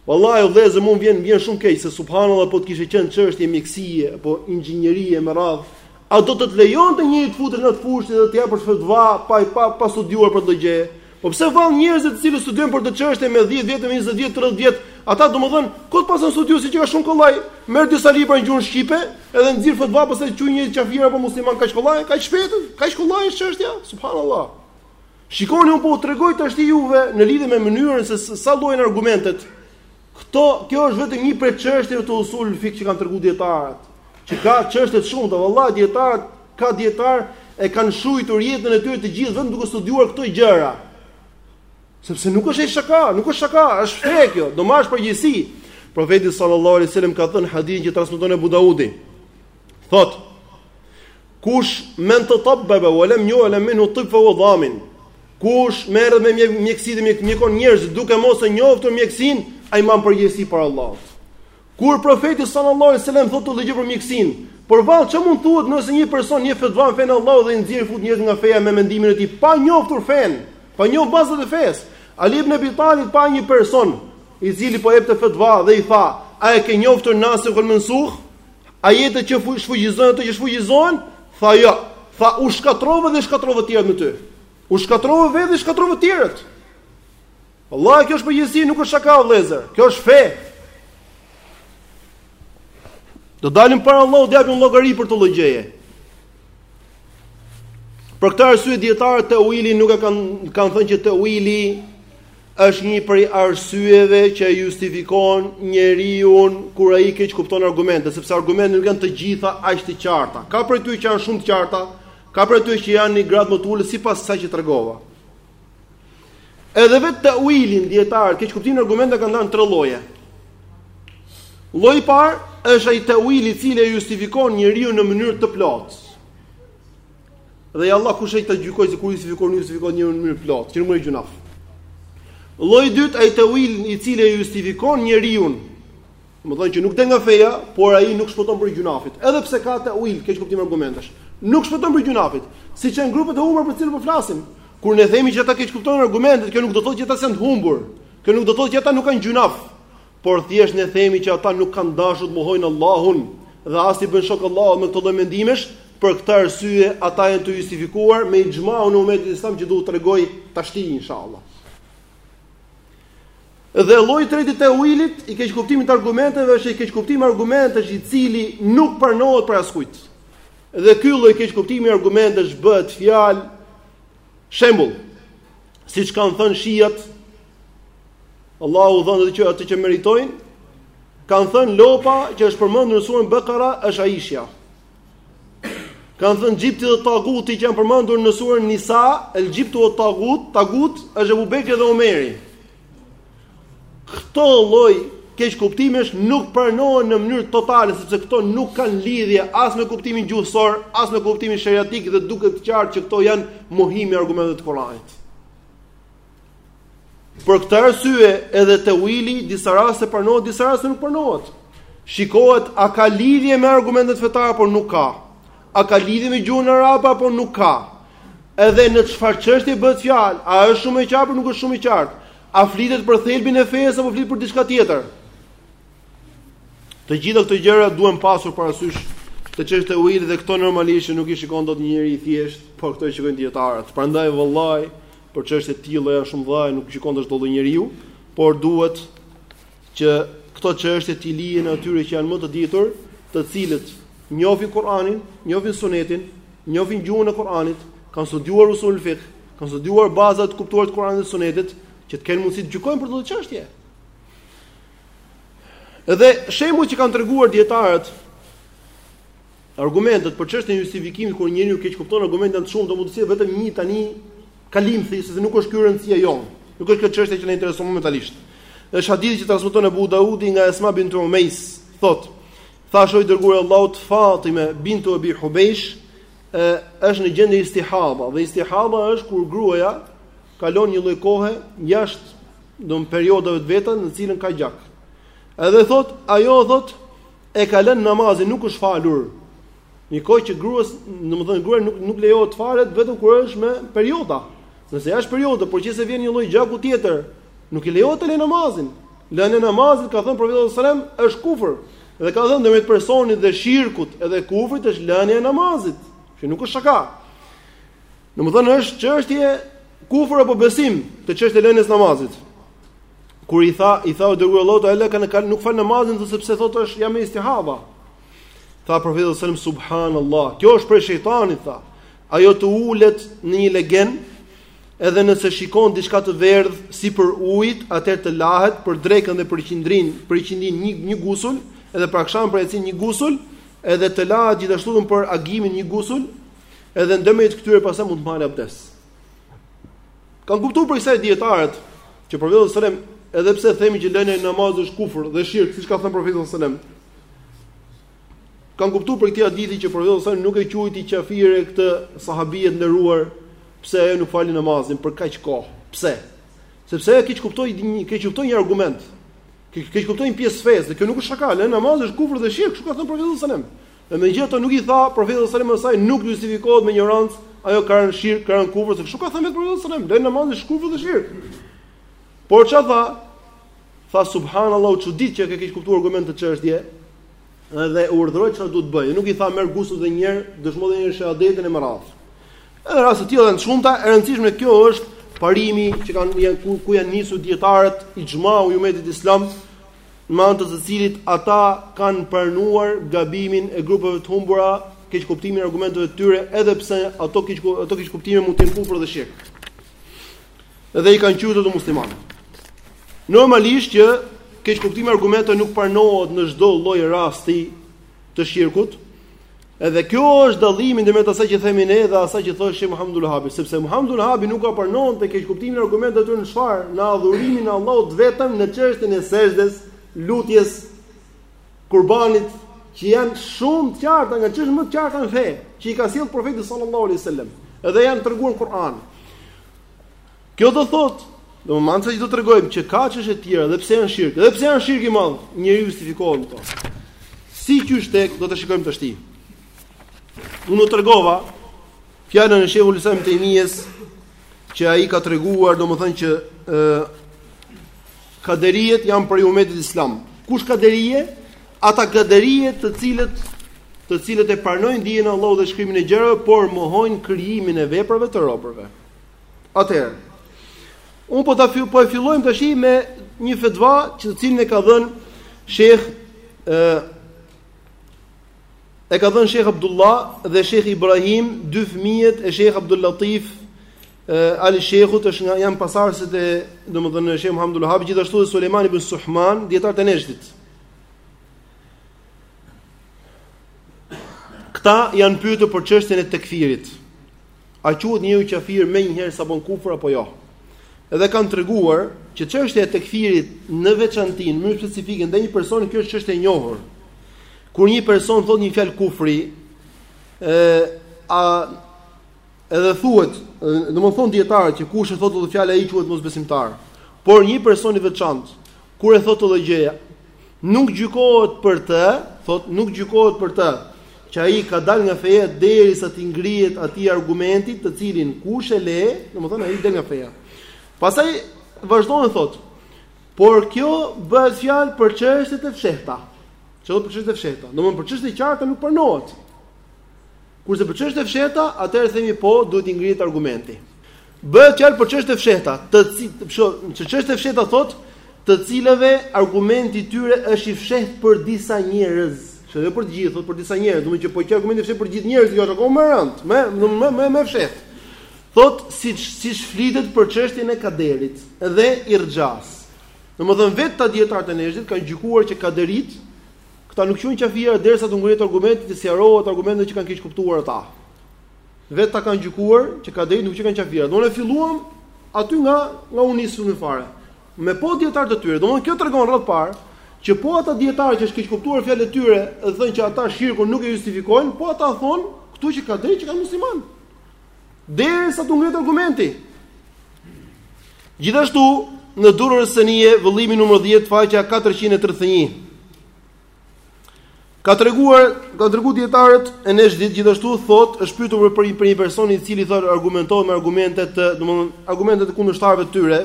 Wallahi vëllezër, mua më vjen vjen shumë keq se subhanallahu po të kishte qenë çështje mjekësie apo inxhinierie me radh, A do të të lejonte njeri të futesh në atë fushë dhe të japësh fetva pa pa pa studiuar për atë gjë? Po pse vallë njerëzit të cilët studiojnë për këtë çështje me 10 vjet, me 20 vjet, 30 vjet, ata domethënë kot paskan studiuar siç ka shumë kollaj, merr disa libra në gjuhën shqipe, edhe nxirr fetva pastaj e quan një qafir apo musliman kaq kollaj, kaq shpejt, kaq kollaj është çështja? Subhanallahu. Shikoni un po u tregoj tashti juve në lidhje me mënyrën se sa lloje janë argumentet. Këto, kjo është vetëm një prej çështjeve të usulul fikh që kanë treguar dietarët. Që ka çështje të shumta, vallahi dietarët ka dietar e kanë shujtur jetën e tyre të gjithë vetëm duke studiuar këto gjëra. Sepse nuk është shaka, nuk është shaka, është fe kjo, do marrësh përgjegjësi. Profeti sallallahu alaihi wasallam ka thënë në hadithin që transmeton Abu Daudi. Thot, kush men tetabbebe ue lem ju'lem minhu tibbun fe huve damin, kush merret me mjekësi dhe mjekë, mjekon njerëzit, duke mos e njoftur mjekësinë, ai mban përgjegjësi para Allahut. Kur profeti sallallahu alaihi wasallam thotë këtë gjë për mjekësinë, por vallë çfarë mund thuhet nëse një person jep fetva në fenë e Allahut dhe i nxjerr fut njerëz nga feja me mendimin e tij pa njoftur fenë, pa njoft bazat e fesë. Ali ibn Abi Talib pa një person i cili po jepte fetva dhe i tha, "A e ke njoftur nasihun, mensuhun?" Ajetet që shfuqizojnë, ato që shfuqizohen, tha jo. Tha u shkatërrove dhe shkatërrove të tjerët me ty. U shkatërrove vetë dhe shkatërrove të tjerët. Allah, kjo është përgjegjësi, nuk është shaka vëllezër. Kjo është fe. Do dalim para Allahut dhe japim llogari për këto lloj gjëra. Për këtë arsye dijetarët teuili nuk e kanë kanë thënë që teuili Është një prej arsyeve që e justifikon njeriun kur ai keqkupton argumentet, sepse argumentet nuk janë të gjitha aq të qarta. Ka prej tyre që janë shumë të qarta, ka prej tyre që janë një gradë më të ulët sipas asaj që tregova. Edhe vetë teuilin dijetarët, keqkuptimin e argumenteve e kanë nda në tre lloje. Lloji i parë është ai teuil i cili e justifikon njeriun në mënyrë të plotë. Dhe ja Allah kush ai ta gjykojë se kur justifikon, justifikon njeriun në mënyrë të plotë, që nuk merr gjunaf. Lloji i dytë ai teuil i cili e justifikon njeriun. Domethënë që nuk del nga feja, por ai nuk shpëton prej gjunafit. Edhe pse ka teuil, keqkuptim argumentesh. Nuk shpëton prej gjunafit. Siç janë grupet e humbura për të cilat po flasim. Kur ne themi që ata keqkuptojnë argumentet, kjo nuk do të thotë që ata s'janë të humbur. Kjo nuk do të thotë që ata nuk kanë gjunaf. Por thjesht ne themi që ata nuk kanë dashur të mohojnë Allahun dhe as t'i bëjnë shok Allahut me këto lloj mendimesh, për këtë arsye ata janë të justifikuar me ixhmaun e umetit islam që do u tregoj tash inshallah. Dhe lloji i tretë i teuilit, i keqkuptimit të argumenteve është ai keqkuptim argumentesh i cili nuk pranohet prej askujt. Dhe ky lloj keqkuptimi argumentesh bëhet fjalë shembull. Siç kanë thënë shijat, Allahu u dhëntë atë që meritojnë, kanë thënë lopa që është përmendur në surën Bekara është Aisha. Kanë thënë Xhibti dhe Taguti që janë përmendur në surën Nisa, El Xhibtu uet Tagut, Tagut është Abu Bekri dhe Omeri. Këto lloj keqkuptimesh nuk pranohen në mënyrë totale sepse këto nuk kanë lidhje as me kuptimin gjuhësor, as me kuptimin sheriatik dhe duket qartë që këto janë mohim i argumenteve të Kuranit. Për këtë arsye edhe teuili disa raste pranohet, disa raste nuk pranohet. Shikohet a ka lidhje me argumentet fetare apo nuk ka. A ka lidhje me gjuhën arabe apo nuk ka? Edhe në çfarë çështje bëhet fjalë? A është shumë e qartë apo nuk është shumë e qartë? A flitet për thelbin e fesë apo flitet për diçka tjetër? Të gjitha këto gjëra duhen pasur parasysh te çështja e tevilit dhe këto normalisht nuk i shikon dot njeriu i thjeshtë, por këto i shikojnë dietarët. Prandaj vëllai për çështje të tilla janë shumë vëllai, nuk shikon dot çdo njeriu, por duhet që këto çështje t'i lihen atyre që janë më të ditur, të cilët njohin Kur'anin, njohin Sunetin, njohin gjuhën e Kur'anit, kanë studiuar usul fiqh, kanë studiuar bazat e të kuptuarit të Kur'anit dhe Sunetit, që të kenë mundësi të gjykojnë për këto çështje. Edhe shembull që kanë treguar dietarët Argumentet për çështjen e justifikimit kur njeriu keqkupton argumentin janë të shumta, mund të sjell vetëm një tani kalimthi, sepse nuk është kjo rëndësia jonë. Nuk është kjo çështja që na intereson momentalisht. Është hadithi që transmeton Abu Daudi nga Esma bint Umejs, thotë: Thashë o i dërguar i Allahut Fatime bint Abi Hubeish, është në gjendje istihada, dhe istihada është kur gruaja kalon një lloj kohe jashtë domethënë periodave të veta në të cilën ka gjak. Edhe thotë, ajo thotë, e ka lënë namazin, nuk është falur. Në një kohë që gruas, domethënë gruaja nuk nuk lejohet falet vetëm kur është me perioda. Nëse s'është perioda, por nëse vjen një lloj gjaku tjetër, nuk i lejohet të lë namazin. Lënia e namazit ka thënë profeti sallallahu alajhi wasallam është kufër. Dhe ka thënë ndërmjet personit dhe shirkut edhe kufrit është lënia e namazit, që nuk është shaka. Domethënë është çështje kufër apo besim te çështja e lënies namazit. kur i tha i tha o i dërguar i Allahut ajo ka kaq kohë nuk fal namazin thotë sepse thotë është jam istihada tha profeti sallallahu alaihi wasallam subhanallahu kjo është prej shejtanit tha ajo të ulet në një legen edhe nëse shikon diçka të verdhë sipër ujit atëherë të lahet për drekën dhe për iqindinë për iqindinë një një gusul edhe për akşam për jacinë një gusul edhe të lahet gjithashtu edhe për agimin një gusul edhe ndërmjet këtyre pastaj mund të marrë abdes Kanë kuptuar prej kësaj dietarët që profeti alejhi selam, edhe pse themi që lënia e namazit është kufër dhe shirk, siç ka thënë profeti sallallahu alajhi wasallam. Kanë kuptuar prej këtij hadithi që profeti alejhi selam nuk e quajti qafire këtë sahabie të nderuar, pse ajo nuk fali namazin për kaq kohë. Pse? Sepse ajo keqkuptoi një keqkuptoi një argument. Keqkuptoi një pjesë të fesë, e kjo nuk është shaka, lënia e namazit është kufër dhe shirk, kështu ka thënë profeti sallallahu alajhi wasallam. Dhe megjithatë nuk i tha profeti sallallahu alajhi wasallam, nuk justifikohet me injorancë, ajo ka rënë në shirk, ka rënë në kufër, se kështu ka thënë vetë profeti sallallahu alajhi wasallam, lënia e namazit është kufër dhe shirk. Por çfarë tha? Tha subhanallahu u çudit që e ka keqkuptuar argumentin te kjo çështje. Edhe e urdhëroi çfarë duhet të bëjë. Nuk i tha merr gusul dhe një herë, dëshmoje shahadetin e me radhë. Edhe raste të tilla janë të shumta, e rëndësishme kjo është parimi që kanë janë ku, ku janë nisur dietarët ixhmau i umetit islam me anë të të cilit ata kanë pranuar gabimin e grupeve të humbura, keqkuptimin e argumenteve të tyre, edhe pse ato keq ato keqkuptime mund të jenë kufër dhe shirk. Dhe i kanë quajtur ata muslimanë. Normalisht që keqkuptimi i argumenteve nuk pranohet në çdo lloj rasti të shirkut, Edhe kjo është dallimi ndërmjet asaj që themi ne dhe asaj që thoshte Muhamed Abdulvehabi, sepse Muhamed Abdulvehabi nuk e pranonte keqkuptimin e argumenteve të tyre në çfarë, në adhurimin e Allahut vetëm në çështjen e sexhdes, lutjes, kurbanit, që janë shumë të qarta nga çështjet më të qarta në fe, që i ka sjellë profeti sallallahu alaihi wasallam, edhe janë treguar në Kur'an. Kjo do thotë, domethënë çka do të tregojmë që ka çështje të tjera edhe pse janë shirk, edhe pse janë shirk i madh, njeriu justifikohet në to. Siç është tek, do të shikojmë tashti. Unë ta tregova fjalën e shejhul islam Ibn Tejmijes, që ai ka treguar, domethënë që e, kaderijet janë prej umetit islam. Kush kaderije? Ata kaderijet të cilët të cilët e pranojnë dijen e Allahut dhe shkrimin e gjërave, por mohojnë krijimin e veprave të robërve. Atëherë, unë po fi po e fillojmë tash me një fetva që të cilën e ka dhënë Sheikh ë e ka dhënë Sheikh Abdullah dhe Sheikh Ibrahim, dy fëmijët e Sheikh Abdul Latif Ali Sheikhut është nga janë pasardhësit e domethënë Sheikh Muhammad Abdul Wahhab gjithashtu dhe Sulejman ibn Suhman, dijetarë të Nejdit. Këta janë pyetur për çështjen e tekfirit. A quhet njeriu kafir menjëherë sa bën kufër apo jo? Edhe kanë treguar që çështja e tekfirit në veçanti, në mënyrë specifike ndaj një personi kjo është çështje e njohur. Kur një person thotë një fjalë kufri, ë a edhe thuhet, domethënë thonë dijetarët që kush e thotë këtë fjalë ai quhet mosbesimtar. Por një person i veçantë Kur e thotë këtë gjë, nuk gjykohet për të, thotë nuk gjykohet për të, që ai ka dalë nga feja derisa t'i ngrihet atij argumenti, të cilin kush e le, domethënë ai del nga feja. Pastaj vazhdon e thotë, por kjo bëhet fjalë për çështje të fshehta. Shiko për çështje të fshehta, domethënë për çështje të qarta nuk pranohet. Kurse për çështje të fshehta, atëherë themi po, duhet t'i ngrihet argumenti. Bëhet fjalë për çështje të fshehta, të cilë, çu, çu çështje të fshehta thotë, të cilave argumenti i tyre është i fshehtë për disa njerëz, se jo për të gjithë, por për disa njerëz, domethënë që po qe argumenti është për gjithë njerëzit, kjo është akoma më rëndë, më më më më, më e fshehtë. Thotë siç siç flitet për çështjen e kaderit dhe irxhas. Domethënë vetë ata dijetarët e nejdit kanë gjykuar që kaderit Këta nuk quhen qafira derisa të ngrihet argumenti të sqarohen argumentet që kanë keqkuptuar ata. Vetë ata kanë gjykuar që kaderijet nuk quhen qafira. Domthon filluam aty nga nga u nisëm fare. Me po dijetarët e tyre. Domthon kjo tregon radhë parë që po ata dijetarë që është keqkuptuar fjalët e tyre, e thonë që ata shirkun nuk e justifikojnë, po ata thonë këtu që kaderijet quhen muslimanë. Derisa të ngrihet argumenti. Gjithashtu, në Durer es-Senije, vëllimi numër 10, faqja 431, ka treguar, ka tregu dijetarët e Nexhdit gjithashtu, thot, është pytu për, për, për një person i cili thot, argumentohet me argumentet, domthonë, argumentet e kundërshtarëve të tyre,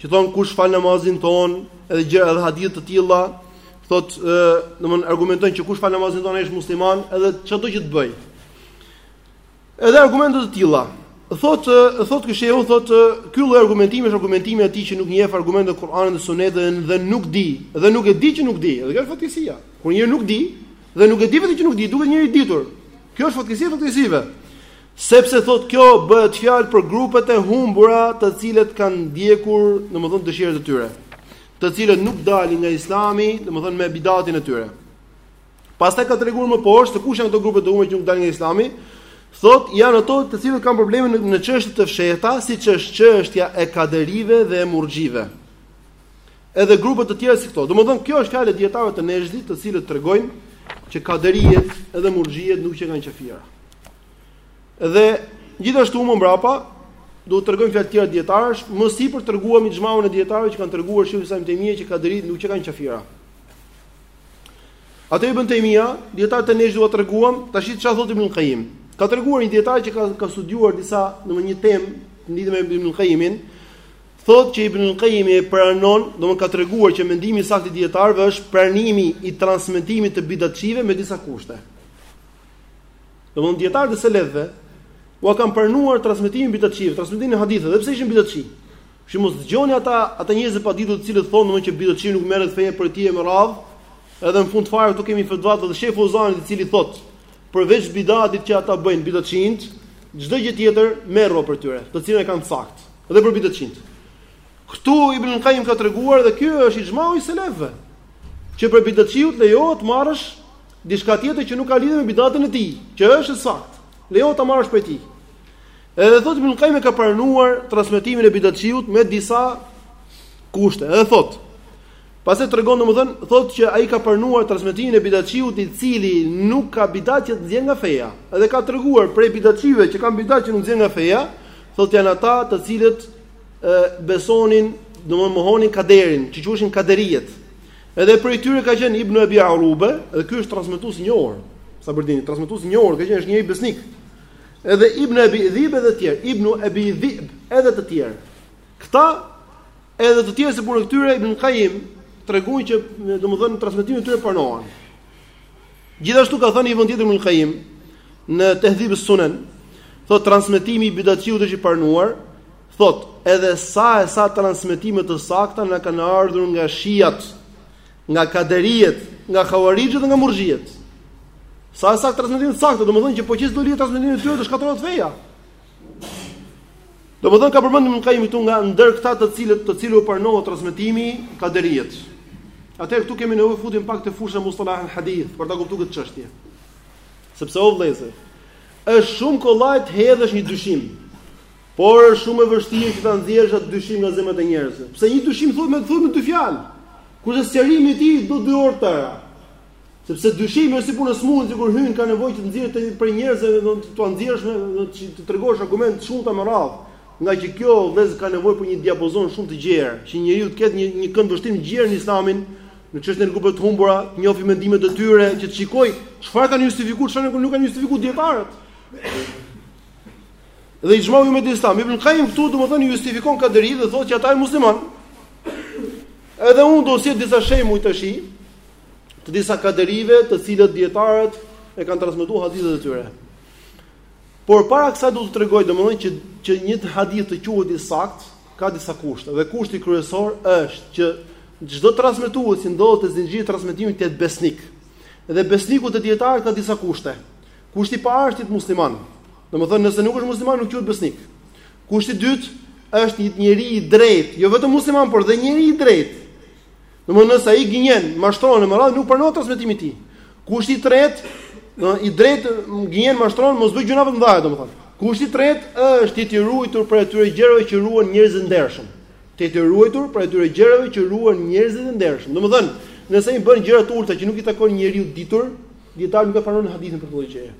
që thonë kush fal namazin tonë, edhe gjera edhe hadithe të tilla, thot, domthonë, argumentojnë që kush fal namazin tonë ai është musliman, edhe çado që të bëjë. Edhe argumente të tilla. Thotë, thotë ky shehu, thotë, ky lloj argumentimi është argumentimi i atij që nuk njeh argumentet e Kur'anit dhe Sunetit dhe nuk di, dhe nuk e di që nuk di. Dhe kjo është fatkeqësia. Kur njeriu nuk di dhe nuk e di vetë që nuk di, duket njeri i ditur. Kjo është fatkeqësia e fatkeqësive. Sepse thotë kjo bëhet fjalë për grupet e humbura, të cilat kanë ndjekur, domethënë dëshirat e tyre, të cilat nuk dalin nga Islami, domethënë me bidatin e tyre. Pastaj ka treguar më poshtë se kush janë këto grupe të humbura që nuk dalin nga Islami, thotë janë ato të cilët kanë probleme në, në çështje të fshehta, siç është çështja e kaderijve dhe e murxhive. Edhe grupe të tjera si këto. Domethënë kjo është fjalë e dijetarëve të Nexhdit, të cilët tregojnë që kaderijet edhe murxhijet nuk quhen qafira. Dhe gjithashtu më mbrapa do të tregojmë fjalë të tjera dijetarësh, më sipër treguam ixhmain e dijetarëve që kanë treguar shumë sa më të mirë që kaderijet nuk quhen qafira. Atë Ibn Tejmija, dijetarët e Nexhdit ua treguam, tash çfarë thotë Ibnul Kajim. Ka treguar një dijetar që ka ka studiuar disa në një temë të lidhur me Ibnul Kajimin, thotë që Ibnul Kajimi e pranon, domthonë ka treguar që mendimi i saktë i dijetarëve është pranimi i transmetimit të bidatçive me disa kushte. Domthonë dijetarët e selefëve ua kanë pranuar transmetimin bidatçive, transmetimin e haditheve, edhe pse ishin bidatçi. Kështu mos dëgjoni ata, ata njerëz të paditur të cilët thonë domthonë që bidatçiu nuk merret feja prej tij e me radhë, edhe në fund fare këtu kemi fetvanë e shejh Feuzanit i cili thotë përveç bidatit që ata bëjnë bidatçinjt, çdo gjë tjetër merre prej tyre, të cilën e kanë të saktë. Edhe prej bidatçinjve. Këtu Ibnul Kajim ka treguar dhe ky është ixhmai i selefëve. Që prej bidatçiut lejohet të marrësh diçka tjetër që nuk ka lidhje me bidatin e tij, që është e saktë. Lejohet ta marrësh prej tij. Edhe thotë Ibn Qayyim e ka pranuar transmetimin e bidatçiut me disa kushte. Edhe thotë Pasi tregon domethën thotë që ai ka pranuar transmetimin e bidatçiut i cili nuk ka bidat që të nxjerr nga feja. Edhe ka treguar prej bidatçive që kanë bidat që nuk nxjerr nga feja, thotë janë ata të cilët e besonin, domethën mohonin kaderin, që quheshin kaderiet. Edhe prej tyre ka qenë Ibn Abi Arube, dhe ky është transmetues i njohur. Sa për dijeni, transmetues i njohur, ka qenë është njeri besnik. Edhe Ibn Abi Dhib edhe të tjerë, Ibn Abi Dhib edhe të tjerë. Këta edhe të tjerë si puna e këtyre Ibn Qayyim tregon që domethënë transmetimi i tyre pranohen. Gjithashtu ka thënë në vend tjetër Ibn Qayyim në Tahdhib as-Sunan, thotë transmetimi i bidatçiut është i pranuar, thotë edhe sa e sa transmetime të sakta na kanë ardhur nga shiat nga kaderijet, nga hauarixhët dhe nga murxhiet. Sa e sa transmetime të sakta, domethënë që po qe se do lihet transmetimi i tyre do shkatërrohet feja. Domethënë ka përmendur Ibn Qayyim këtu nga ndër këta të cilët të cilëve u pranohet transmetimi kaderijet. Atëherë këtu kemi nevojë futemi pak te fusha mustalah al hadith për ta kuptuar këtë çështje. Sepse o vëllezër, është shumë kollaj të hedhësh një dyshim. Por është shumë e vështirë që ta nxjerrësh atë dyshim nga zemrat e njerëzve. Pse një dyshim thotë me thotë me dy fjalë. Kurse sqarimi i tij do dy orë të tëra. Sepse dyshimi është si puna e sëmundjes kur hyn ka nevojë që ta nxjerrësh prej njerëzve dhe do t'ua nxjerrësh me të tregosh argumente shumë të mëdha. Nga që kjo vëllezër ka nevojë për një diapozon shumë të gjerë, që njeriu të ketë një një këndvështrim të gjerë në Islamin, në çështjen e grupeve të humbura, të njohë mendimet e tyre, që të shikojë çfarë kanë justifikuar, çfarë nuk kanë justifikuar dijetarët. Dhe i gjmau ju me të islam, ibn Kajim këtu domethënë justifikon kaderijet dhe thotë që ata janë muslimanë. Edhe unë do sjell disa shembuj tashi, të disa kaderive të cilët dijetarët i kanë transmetu hadithet e tyre. Por para kësaj do të tregoj domethënë që, që një hadith të quhet i saktë, ka disa kushte. Dhe kushti kryesor është që çdo transmetues që ndodhet te zinxhiri i transmetimit të jetë besnik. Dhe besniku te dijetarët ka disa kushte. Kushti i parë është të jetë musliman. Domethënë nëse nuk është musliman nuk quhet besnik. Kushti i dytë është një njeri i drejtë, jo vetëm musliman, por dhe njeri i drejtë. Domethënë nëse ai gënjen, mashtron e me radhë nuk pranohet transmetimi i tij. Kushti i tretë, do i drejtë gënjen, mashtron, mos bëjë gjëra të mëdha, domethënë. Kushti i tretë është të jetë i ruajtur prej atyre gjërave që ruhen njerëzit e ndershëm. Të jetë i ruajtur prej atyre gjërave që ruhen njerëzit e ndershëm. Domethënë, nëse ai bën gjëra të ulta që nuk i takon njeriut të ditur, Dijetarët nuk e pranojnë hadithin për këtë lloj gjëje.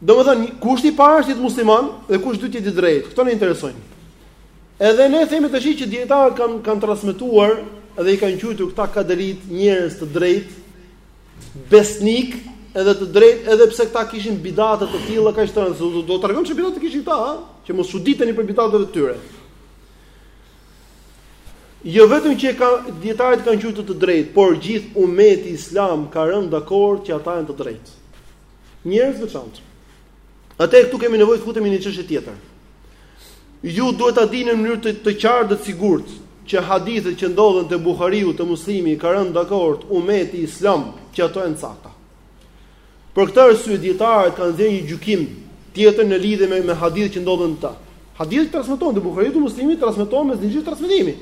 Domethënë, kushti i parë është të jetë musliman dhe kushti i dytë të jetë i drejtë. Këto na interesojnë. Edhe ne themi tash që dijetarët kanë kanë transmetuar dhe i kanë quajtur këta kaderitë njerëz të drejtë, besnikë edhe të drejtë, edhe pse këta kishin bidate të tilla kaq të rënda, do tregojmë çfarë bidate kishin këta, që mos çuditeni prej bidateve të tyre. Jo vetëm që i ka dijetarët i kanë quajtur të drejtë, por gjithë umeti islam ka rënë dakord që ata janë të drejtë. Njerëz të veçantë. Atëherë këtu kemi nevojë të futemi në një çështje tjetër. Ju duhet ta dini në mënyrë të, të qartë dhe të sigurt që hadithet që ndodhen te Buhariu, te Muslimi ka rënë dakord umeti islam që ato janë të sakta. Për këtë arsye dijetarët kanë nxjerrë një gjykim tjetër në lidhje me me hadithet që ndodhen në ta. Hadithet që transmetohen te Buhariu te Muslimi transmetohen me zinxhir transmetimi.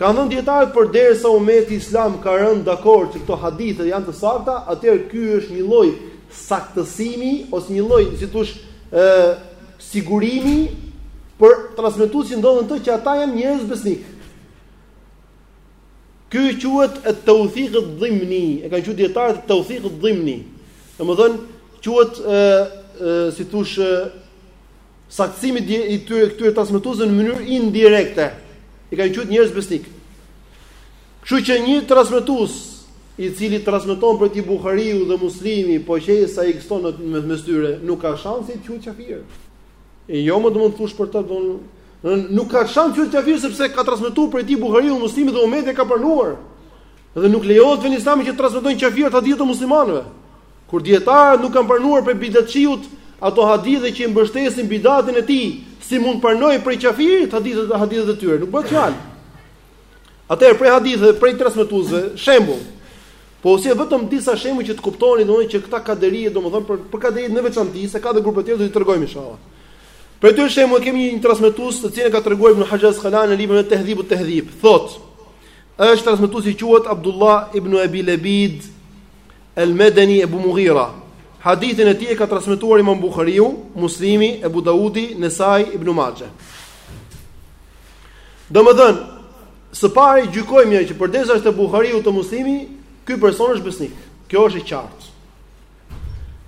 Kanë thënë dijetarët përderisa umeti islam ka rënë dakord që këto hadithe janë të sakta, atëherë ky është një lloj saktësimi ose një lloj, si të thush, ë sigurimi për transmetuesit që ndodhen në to që ata janë njerëz besnikë. Ky quhet at-tawthiq ad-dhimni, e kanë quajtur dijetarët at-tawthiq ad-dhimni. Domethënë quhet ë ë si të thush saktësimi i tyre këtyre transmetuesve në mënyrë indirekte. I kanë quajtur njerëz besnikë. Kështu që një transmetues i cili transmeton prej tij Buhariu dhe Muslimi, po qe se ai ekziston në mes tyre, nuk ka shanse të quhet kafir. E jo më, do mund të thush për ta domethënë Nuk ka shans të jetë kafir sepse ka transmetuar prej tij Buhariu, Muslimi dhe umeti e ka pranuar. Dhe nuk lejohet në fenë islame që transmetojnë kafirat hadithet e muslimanëve. Kur dijetarët nuk kanë pranuar prej bidatçiut ato hadithe që i mbështesin bidatin e tij, si mund të pranojnë prej kafirëve hadithet hadithet e tyre, nuk bëhet fjalë. Atëherë prej hadithe, prej transmetuesve, shembull. Po sjell vetëm disa shembuj që të kuptoni domethënë që këta kaderi, domethënë për për kaderi në veçanti, se ka dhe grupe të tjera do t'i tregojmë inshallah. Prej këtyre shembujve kemi një, një transmetues të cilin e ka treguar Ibn Hajar al-Asqalani në librin e Tehdhibut Tehdhib, thotë, është transmetuesi që quhet Abdullah ibn Abi Labid al-Madani Abu Mughira. Hadithin e tij e ka transmetuar Imam Buhariu, Muslimi, Abu Daudi, Nesai, Ibn Majah. Domethënë, së pari gjykojmë njëherë që përderisa është te Buhariu te Muslimi, ky person është besnik. Kjo është e qartë.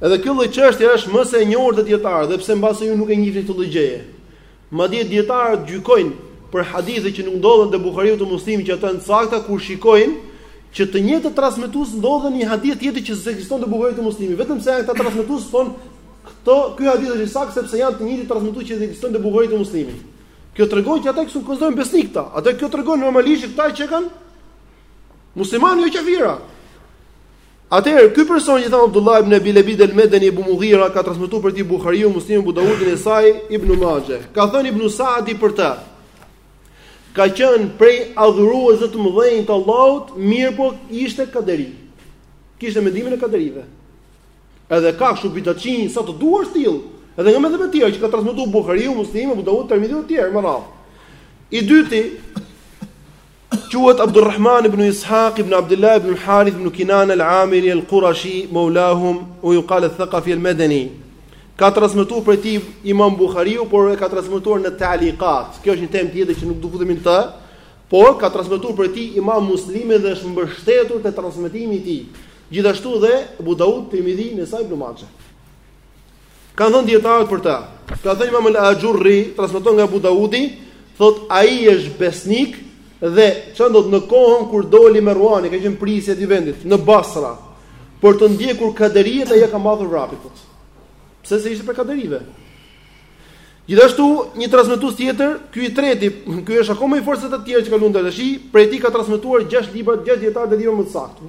Edhe kjo lloj çështje është më se e njohur te dijetarët, dhe pse mbase ju nuk e njihni këtë lloj gjëje. Madje dijetarët gjykojnë për hadithe që nuk ndodhen te Buhariu te Muslimi që ato janë të sakta kur shikojnë që të njëjtët transmetues ndodhen në një hadith tjetër që s'ekziston te Buhariu te Muslimi, vetëm se ata transmetues thonë këto ky hadith është i saktë sepse janë të njëjtët transmetues që ekzistojnë te Buhariu te Muslimi. Kjo tregon që ata i konsiderojnë besnikë këta. Atëherë kjo tregon normalisht këta që janë muslimanë jo kafira. Atëherë ky person që i thonë Abdullah ibn Abi Labid al-Madani Abu Mughira ka transmetuar prej tij Buhariu, Muslimi, Abu Dawudi Nesai, Ibn Majah. Ka thënë Ibn Sa'di për të. Ka qenë prej adhuruesve të mëdhenj të Allahut, mirëpo ishte kaderi. Kishte mendimin e kaderive. Edhe ka kështu bidatçinj sa të duash ti. Edhe nga medhhebe të tjera që ka transmetuar Buhariu, Muslimi, Abu Dawud, Tirmidhi dhe të tjerë me radhë. I dyti, Quhet Abdurrahman ibn Ishaq ibn Abdullah ibn Harith ibn Kinana al-Amiri al-Qurashi maulahum u jukal al-Thëkafi al-Medeni. Ka transmetuar prej tij Imam Buhariu, por e ka transmetuar në Taliqat. Kjo është një temë tjetër që nuk do futemi në të, por ka transmetuar prej tij Imam Muslimi dhe është mbështetur te transmetimi i tij. Gjithashtu dhe Abu Daud, Tirmidhi, Nesai, Ibn Majah. Kanë thënë dijetarët për të. Ka thënë Imam al-Ajurri, transmeton nga Abu Daudi, thotë ai është besnik dhe ça ndodhi në kohën kur doli Merwani, ka qenë prijësi i vendit në Basra për të ndjekur kaderijet ai e ka mbathur vrapit. Thotë. Pse? Se ishte prej kaderive. Gjithashtu, një transmetues tjetër, ky i treti, ky është akoma më i fortë se të tjerët që kaluan deri tash, prej tij kanë transmetuar 6 libra, 6 dijetarët e librave më të saktë.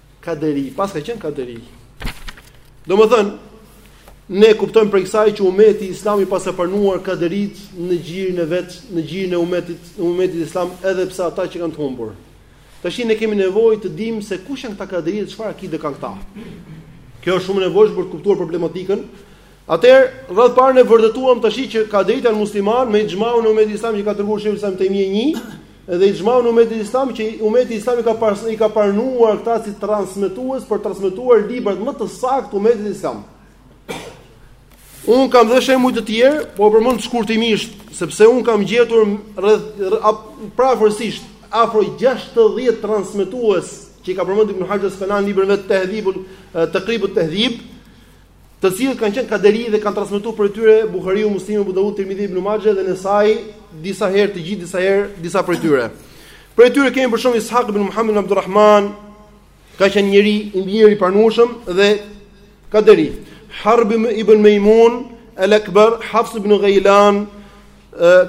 Kaderi, paska qenë Kaderi. Domethënë, ne kuptojmë prej kësaj që umeti islami paska pranuar Kaderitë në gjirin e vet, në gjirin e umetit, në umetit islam edhe pse ata qenkan të humbur. Tashi ne kemi nevojë të dimë se kush janë këta Kaderitë, çfarë akide kanë këta. Kjo është shumë e nevojshme për të kuptuar problematikën, Atëherë, radhë të parë ne vërtetuam tash që kaderitë janë muslimanë me ixhmaun e umetit islam që ka treguar Sheikhul Islam Tejmije 1 dhe ixhmaun e umetit islam që umeti islam i ka pas, i ka pranuar këta si transmetues për të transmetuar librat më të saktë të umetit islam. Unë kam dhe shembuj të tjerë, po e përmend shkurtimisht, sepse unë kam gjetur rreth përafërsisht afro 60 transmetues që i ka përmendur Ibn Hajar Asqalani në librin e vet Tahdhibul Taqribut Tahdhib, të cilët kanë qenë kaderi dhe kanë transmetuar prej tyre Buhariu, Muslimi, Abu Dawud, Tirmidhi, Ibn Majah dhe Nesai disa herë të gjithë disa herë disa prej tyre. Prej tyre kemi për shembull Ishaq ibn Muhammad ibn Abdulrahman, ka qenë njeri i mirë i pranueshëm dhe kaderi. Harb ibn Maimun, Al-Akbar, Hafs ibn Ghailan,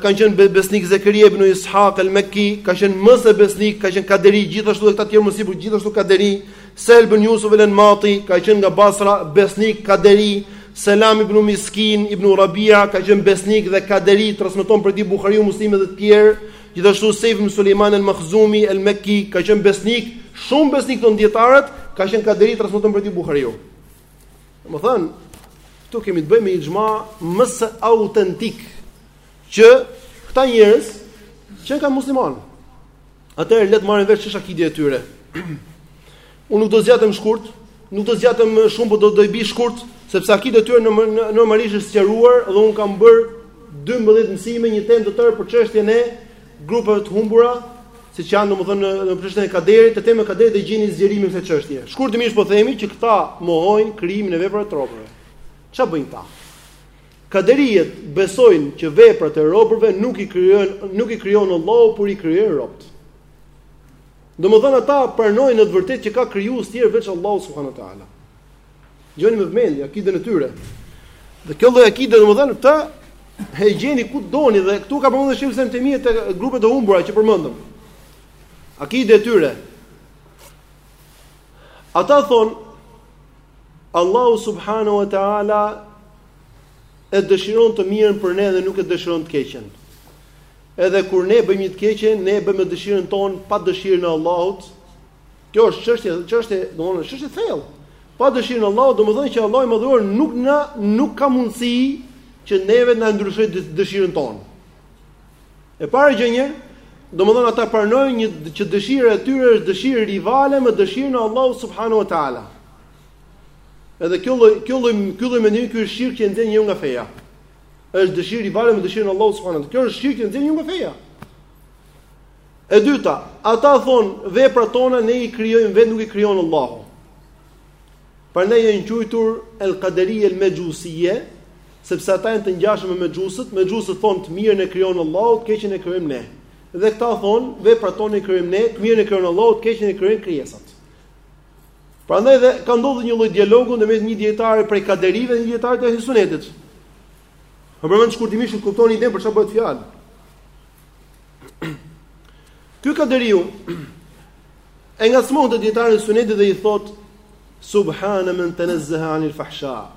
ka qenë besnik, Zekeria ibn Ishaq al-Makki, ka qenë më se besnik, ka qenë kaderi gjithashtu edhe këta të tjerë më sipër gjithashtu kaderi, Sehl ibn Yusuf al-Anmati, ka qenë nga Basra, besnik kaderi, Selam ibn Miskin ibn Rabia, ka qenë besnik dhe kaderi, transmeton prej tij Buhariu, Muslimi dhe të tjerë. Gjithashtu Seif ibn Sulejman al-Makhzumi al-Makki, ka qenë besnik, shumë besnik thonë dijetarët, ka qenë kaderi, transmeton për ti Buhariu. Domethënë, ktu kemi të bëjmë me një gjë më se autentike, që këta njerëz, qenkan muslimanë. Atëherë le të marrim vesh ç'është akideja e tyre. Unë nuk do zgjatem shkurt, nuk do zgjatem shumë, por do t'i bij shkurt, sepse akideja e tyre normalisht është sqaruar dhe un kam bër 12 mësime një temë të tërë për çështjen e grupeve të humbura, siç janë domethënë në në çështjen e kaderit, te tema e kaderit dhe gjeni zgjerimin e kësaj çështje. Shkurtimisht po themi që këta mohojnë krijimin e veprave të robërve. Çfarë bëjnë këta? Kaderiet besojnë që veprat e robërve nuk i krijon nuk i krijon Allahu, por i krijojnë robët. Domethënë ata pranojnë në të vërtetë që ka krijues të tjerë veç Allahu subhanahu wa taala. Dëgjoni me vëmendje akiden e tyre. Dhe kjo lloj akide domethënë këtë e gjeni ku doni dhe këtu ka përmendur Shejhul Islam Tejmije te grupet e humbura që përmendëm. Akideja e tyre. Ata thon Allahu subhanahu wa taala e dëshiron të mirën për ne dhe nuk e dëshiron të keqen. Edhe kur ne bëjmë të keqen, ne e bëjmë me dëshirën tonë pa dëshirën e Allahut, Kjo është çështje, çështje, domthonë çështje e thellë. Pa dëshirën e Allahut, domthonë që Allahu i madhëruar nuk na nuk ka mundësi që neve të na ndryshojë dëshirën tonë. E para gjë një, domthonë ata pranojnë një që dëshira e tyre është dëshirë rivale me dëshirën e Allahut subhanahu wa taala. Edhe kjo lloj kjo lloj ky lloj mendimi ky është shirk që e nxjerr njeriun nga feja. Është dëshirë rivale me dëshirën e Allahut subhanahu wa taala. Kjo është shirk që e nxjerr njeriun nga feja. E dyta, ata thonë, veprat tona ne i krijojmë vetë, nuk i krijon Allahu. Prandaj janë quajtur el-Kaderije el-Mexhusije, sepse ata janë të ngjashëm me Mexhusët, Mexhusët thonë të mirën e krijon Allahu, të keqen e krijojmë ne. Dhe këta thonë, veprat tona i krijojmë ne, të mirën e krijon Allahu, të keqen e krijojnë krijesat. Prandaj dhe ka ndodhur një lloj dialogu ndërmjet një dijetari prej Kaderive dhe një dijetari të Ehli Sunetit. Po e përmend shkurtimisht të kuptoni idenë për çfarë bëhet fjalë. Ky kaderiu e ngacmon këtë dijetarin e sunetit dhe i thot subhana man tanazzaha anil fahsha.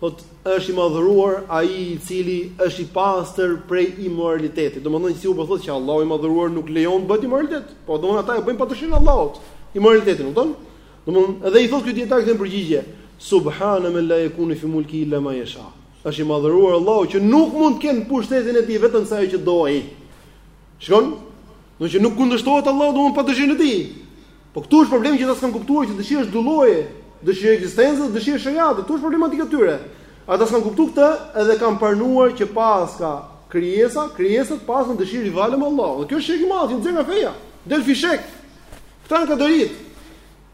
Thot është i madhëruar ai i cili është i pastër prej imoralitetit. Domethënë sikur po thot që Allahu i madhëruar nuk lejon të bëhet imoralitet. Po domthon ata e bëjnë pa dëshirën e Allahut. Imoralitetin, kupton? Domthon edhe i thot ky dijetar këtë përgjigje, subhana man la yakunu fi mulki illa ma yasha. Është i madhëruar Allahu që nuk mund të ketë në pushtetin e tij vetëm se ajo që do ai. Shikon? Do që nuk kundërshtohet Allahu domthon pa dëshirën e tij. Po këtu është problemi që ata s'kan kuptuar që dëshira është dy lloje, dëshirë e ekzistencës, dëshirë e sheriatit. Këtu është problematika e tyre. Ata s'kan kuptuar këtë edhe kanë pranuar që paska krijesa, krijesat paskan dëshirë rivale me Allahun. Kjo është shirk i madh, i nxjerr nga feja. Del fishek. Këta janë kaderitë.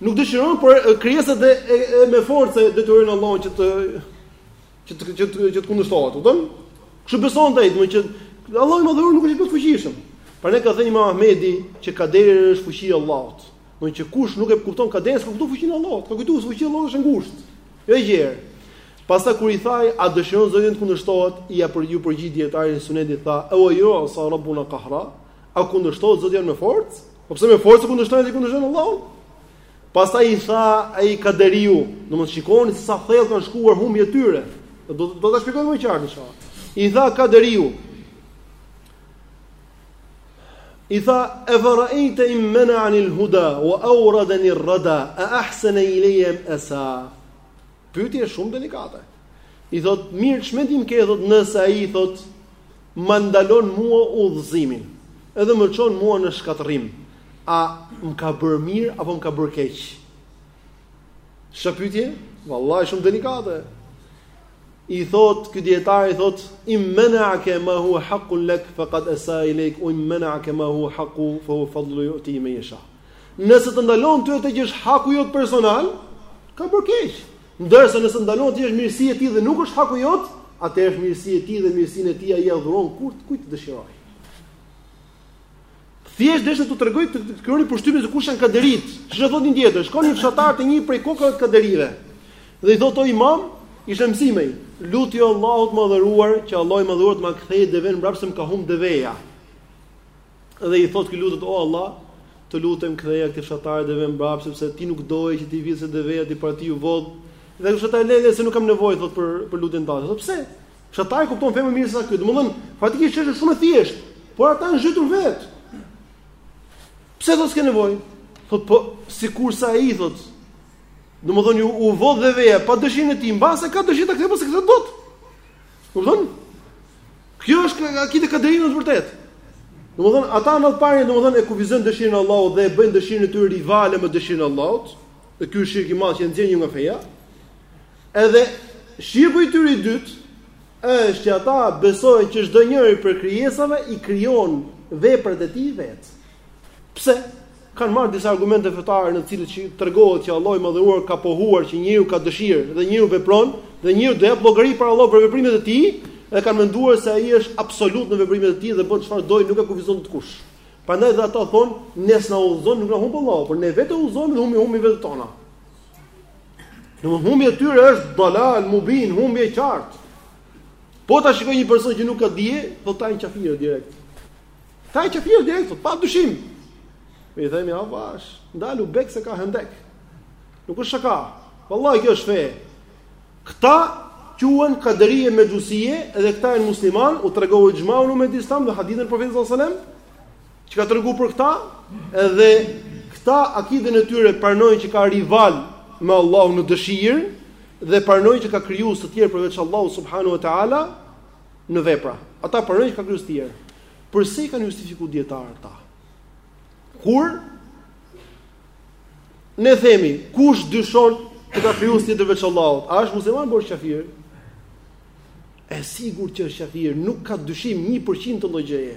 Nuk dëshiron, por krijesat dhe e, e, me forcë detyrojnë Allahun që të që të që të, të kundërshtohet, kupton? Kështu beson ai, do të thotë Allahu i madhëruar nuk është i plot fuqishëm. Prandaj ka thënë Imam Ahmedi që kaderi është fuqia e Allahut. Do të thotë kush nuk e kupton kaderin, s'ka kuptuar fuqinë e Allahut. Ka kujtuar se fuqia e Allahut është e ngushtë. Jo e gjerë. Pastaj kur i tha ai, a dëshiron Zoti të kundërshtohet, i ja për iu përgjigj dietari i Sunetit tha, "A ju'sa Rabbuna qahra, a kundërshtohet Zoti me forcë?" Po pse me forcë kundërshtojnë dhe kundërshtojnë Allahun? Pastaj i tha ai Kaderiu, domethënë shikoni se sa thellë kanë shkuar humbja e tyre. Do do ta shpjegoj më qartë inshallah. I tha Kaderiu. I tha efaraita in mena'anil huda wa awradani ar-rada a ahsana ilayya am asa. Pyetje shumë delikate. I thot mirë ç'mendim ke thot nëse ai thot Më ndalon mua udhëzimin, edhe më çon mua në shkatërrim. A më ka bërë mirë apo më ka bërë keq? Sa pytje, vallahi shumë delikate. I thot, ky dijetar i thot, in mena'ake ma huve hakun lek, fekad esa ilejk, ue in mena'ake ma huve hakuhu, fe huve fadluhu juti men jesha. Nëse të ndalon ty atë që është haku jot personal, ka bërë keq. Ndërsa nëse ndalon ti është mirësi e tij dhe nuk është haku jot, atëherë është mirësi e tij dhe mirësinë e tij ai e dhuron kur të kujt të dëshirojë. Thjesht desha t'ju tregoj të krijoni përshtypjen se kush janë kaderit. Çfarë thotë një tjetër? Shkon një fshatar te një prej kokave të kaderive. Dhe i thotë o imam, ishte mësimi. Lutje Allahut të madhëruar që Allahu i madhëruar të ma kthej devën mbrapsht se më ka humb deveja. Dhe i thotë ky lutet o Allah, të lutem ktheja këtij fshatari devenë mbrapsht sepse ti nuk doje që t'i vidhesh deveja e tij por i u vodh. Dhe ky fshatar lëre se nuk kam nevojë thot për për lutjen tënde. Thotë pse? Fshatari kupton fenë më mirë se sa ky. Domthon, faktikisht është shumë e thjeshtë, por ata janë zhytur vet. Pse thotë s'ke nevojë? Thotë po sikur sa ai thot. Domthon u, u vodh deveja pa dëshirën e tij, mbase ka dëshirë ta kthej po s'e kthen dot. Kupton? Kjo është akide kaderive të vërtet. Domethënë ata në të parë domethënë e kufizojnë dëshirën e Allahut dhe e bëjnë dëshirën e tyre rivale me dëshirën e Allahut. Dhe ky është shirk i madh që e nxjerr njerin nga feja. Edhe shirku i tyre i dytë është që ata besojnë që çdo njeri prej krijesave i krijon veprat e tij vetë. Pse? Kan marr disa argumente fetare në të cilët tregohet që Allahu i Madhëruar ka pohuar që njeriu ka dëshirë dhe njeriu vepron dhe njeriu do jap llogari para Allahut për veprimet e tij dhe kanë menduar se ai është absolut në veprimet e tij dhe bën çfarë dojë, nuk e kufizon dikush. Prandaj dhe ata thon, ne s'na udhëzon nuk na humb Allahu, por ne vetë udhëzojmë dhe humbim humbim veten tonë. Domethënë humbja e tyre është dalal mubin, humbje e qartë. Po ta shikoj një person që nuk ka dije, do ta bëj qafir direkt. Ata janë qafirë direkt thotë, pa dyshim. I themi avash, ndalu beg se ka hendek. Nuk është shaka. Vallahi kjo është fe. Këta quhen kaderije mexhusije dhe këta janë musliman, u tregove ixhmaun e umetit islam dhe hadithin e profetit sallallahu alajhi wasallam që ka treguar për këta, edhe këta akiden e tyre pranojnë që ka rival me Allahun në dëshirë dhe pranojnë që ka krijues të tjerë përveç Allahut subhanahu wa taala, në vepra. Ata pranojnë që ka krijues të tjerë. Përse i kanë justifiku dijetarët ata? Kur, ne themi, kush dyshon të ka krijues tjetër veç Allahut? A është musliman apo është qafir? E sigurt që është qafir, nuk ka dyshim një përqind të lloj gjëje.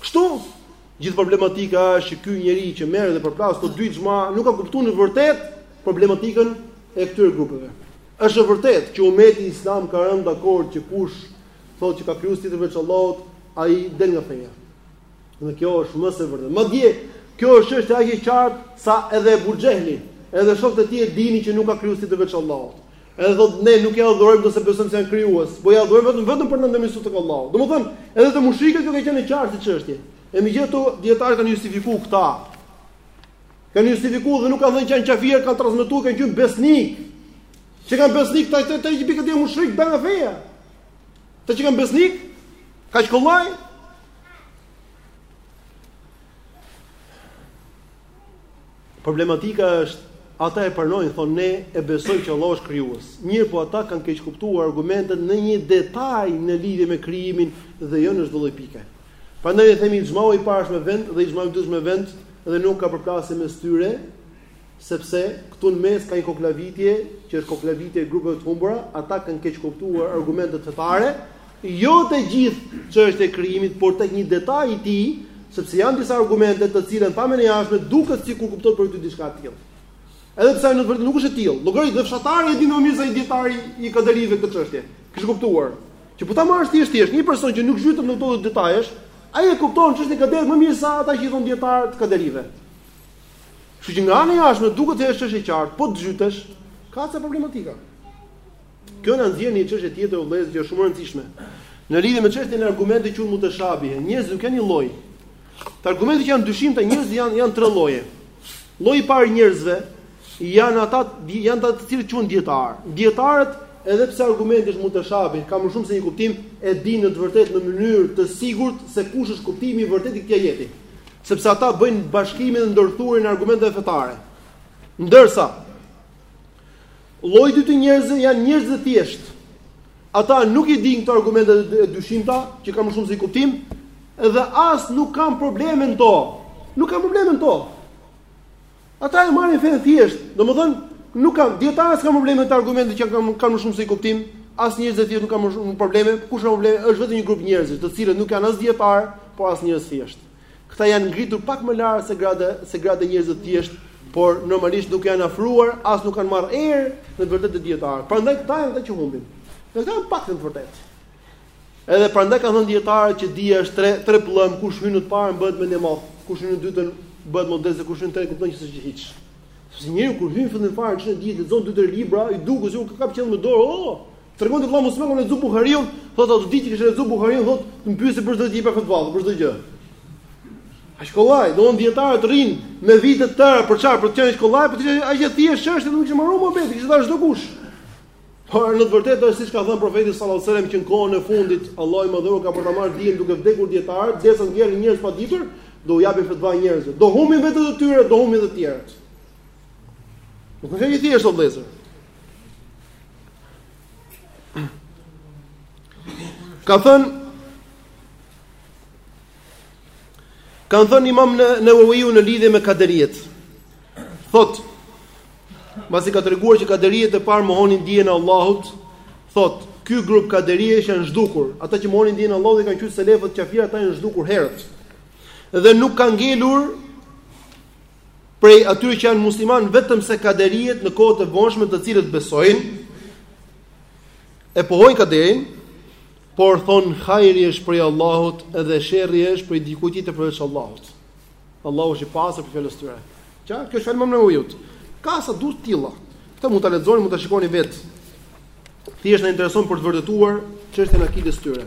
Kështu, gjithë problematika është që ky njeri që merr dhe përplas këto dy ixhma nuk ka kuptuar në vërtet problematikën e këtyre grupeve. Është e vërtetë që umeti islam ka rënë dakord që kush thotë që ka krijues tjetër veç Allahut, ai del nga feja. Dhe kjo është më se e vërtetë. Madje, kjo është çështje aq e qartë sa edhe Abu Xhehli, edhe shokët e tij e dinin që nuk ka krijues tjetër veç Allahut. Edhe thonë ne nuk i adhurojmë ata se besojmë se janë krijues, po i adhurojmë vetëm vetëm për ndërmjetësi tek Allahu. Domethënë, edhe te mushrikët kjo ka qenë e qartë si çështje. E megjithatë dijetarët i kanë justifikuar këta. Kanë justifikuar dhe nuk kanë thënë që janë qafirë, kanë transmetuar kanë qenë besnik. Që kanë besnik ta të të i bëjë këto mushrik bën nga feja. Të që kanë besnik, kaq kollaj. Problematika është, ata e pranojnë, thonë ne e besojmë që Allahu është krijues. Mirpo ata kanë keqkuptuar argumentet në një detaj në lidhje me krijimin dhe jo në çdo lloj pike. Prandaj i themi ixhmau i parë është me vend dhe ixhmau i dytë është me vend dhe nuk ka përplasje mes tyre, sepse këtu në mes ka një koklavitje që është koklavitje e grupeve të humbura, ata kanë keqkuptuar argumentet fetare. Jo te gjithë çështja e krijimit, por tek një detaj i tij, sepse janë disa argumente të cilat në pamjen e jashtme duket sikur kupton prej tyre diçka të tillë. Edhe pse ajo në të vërtetë nuk është e tillë. Llogarit edhe fshatari e dinë më mirë se ai dijetari i kaderive këtë çështje. Kish kuptuar. Që po ta marrësh thjesht thjesht një person që nuk zhytet në këto detaje, ai e kupton çështjen e kaderit më mirë se ata që i thonë dijetarë të kaderive. Kështu që nga ana e jashtme duket se është çështje e qartë, po të zhytesh, ka ca problematika. Kjo na nxjerr në një çështje tjetër o vëllezër që është shumë e rëndësishme. Në lidhje me çështjen e argumenteve që janë muteshabih, njerëzit nuk janë një lloj. Te argumentet që janë dyshimta, njerëzit janë janë tre lloje. Lloji i parë i njerëzve janë ata janë ata të cilët quhen dijetarë. Dijetarët, edhe pse argumenti është muteshabih, ka më shumë se një kuptim, e dinë në të vërtetë në mënyrë të sigurt se kush është kuptimi i vërtetë i këtij ajeti. Sepse ata bëjnë bashkimin e ndërthurjen e argumenteve fetare. Ndërsa Lloji i dytë i njerëzve janë njerëz të thjeshtë. Ata nuk i dinë këto argumentet e dyshimta, që kanë më shumë se një kuptim, dhe as nuk kanë probleme në to. Nuk kanë probleme në to. Ata e marrin fenë thjesht, domethënë nuk kanë dijetarët s'kanë probleme te argumentet që kanë kanë më shumë se një kuptim, as njerëzit e thjeshtë nuk kanë probleme, kush ka probleme është vetëm një grup njerëzish, të cilët nuk janë as dijetarë, por as njerëz të thjeshtë. Këta janë ngritur pak më lart se grada, se grada e njerëzve të thjeshtë, por normalisht nuk janë afruar, as nuk kanë marrë erën në të vërtetë të dijetarëve. Prandaj këta janë dhe që humbin. Dhe këta janë pak në të vërtetë. Edhe prandaj kanë thënë dijetarët që dija është tre, tre pëllëmbë, kush hyn në të parën bëhet mendjemadh, kush hyn në të dytën bëhet modest, kush hyn në të tretën kupton që s'di hiç. Sepse njeriu kur hyn fillim fare çdo ditë lexon dy tre libra, i duket se ka kap qiellin me dorë, oh, Tregon Abdullah Muslim kur lexu Buhariun, thotë ato ditë që kishte lexu Buhariun, thotë, më pyesni për çdo gjë për fetva, për çdo gjë. Aq kollaj, do të dijetarët rrinë me vite të tëra për çfarë? Po të qe aq kollaj, po të qe aq e thjeshtë çështja, nuk kishte marrë më vetë, kishte dashur çdokush. Por në të vërtetë është siç ka thënë profeti sallallahu alajhi wasallam që në kohën e fundit Allahu i madhëruar ka për ta marrë dijen duke vdekur dijetarët, derisa ngelin njerëz të paditur, do u japin fetva njerëzve. Do humbin veten e tyre, do humbin të tjerët. Nuk është e thjeshtë o vëllezër. Ka thënë Ka thënë imam Neveviu në lidhje me kaderiet Thot pasi ka treguar që kaderiet e parë mohonin dijen e Allahut Thot Ky grup kaderiesh janë zhdukur Ata që mohonin dijen e Allahut i kanë qujt selefët qafira, ata janë zhdukur herët Dhe nuk kanë ngelur prej atyre që janë musliman vetëm se kaderiet në kohët e vonshme të cilët besojnë e pohojnë kaderin, por thon hajri është prej Allahut dhe sherri është prej dikujt tjetër përveç Allahut. Allahu është i pastër prej fjalës së tyre. Çka? Kjo është fjala e Neveviut. Ka sa do të tilla. Këtë mund ta lexoni, mund ta shikoni vet. Thjesht na intereson për të vërtetuar çështjen e akides tyre.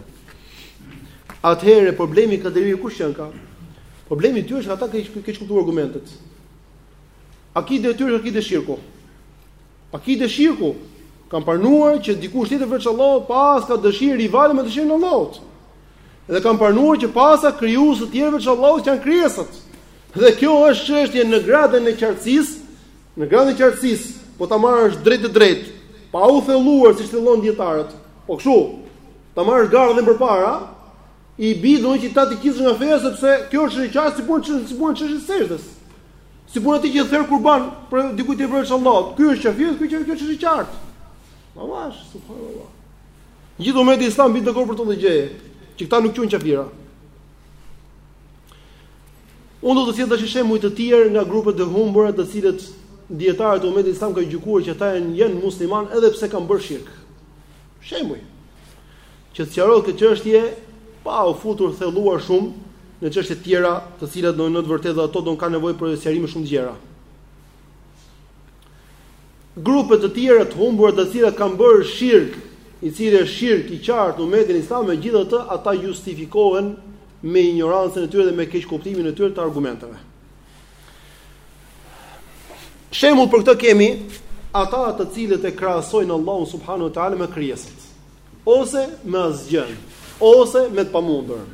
Atëherë problemi i kaderit kush janë ka? Problemi i tyre është ata që keqkuptuan argumentet. Akide e tyre është akide shirku. Akide shirku kanë pranuar që dikush tjetër veç Allahut paska dëshirë rivale me dëshirën e Allahut. Dhe kanë pranuar që paska krijues të tjerë veç Allahut që janë krijesat. Dhe kjo është çështje në gradën e qartësisë, në gradën e qartësisë, po ta marrësh drejt të drejt, pa u thelluar siç thellohen dijetarët. Po kështu, ta marrësh gardhin përpara, I bie, do të thotë që t'i qitë të gjithë nga feja sepse kjo është një çast si punë çështë, si punë çështje sexhdes. Si punë atë që thër kurban për dikujt tjetër veç Allahut. Ky është kafir, ky çështje është e qartë. Vallash, subhanallahu. Gjithë umeti Islam bien dakord për këtë gjë. Që këta nuk quhen kafira. Unë do të sjell tash shembuj të tjerë nga grupet e humbura të cilët dijetarët e umetit Islam kanë gjykuar që ata janë janë musliman edhe pse kanë bërë shirk. Shembuj. që të sqaroj këtë çështje pa u futur thelluar shumë në çështje të tjera, të cilat do në të vërtetë ato do të kanë nevojë për sqarime shumë të gjera. Grupe të tjera të humbura të cilat kanë bërë shirk, i cili është shirk i qartë në umetin islam, megjithatë ata justifikohen me injorancën e tyre dhe me keqkuptimin e tyre të argumenteve. Shembull për këtë kemi ata të cilët e krahasojnë Allahun subhanuhu teala me krijesat. Ose me asgjën, ose me të pamundur.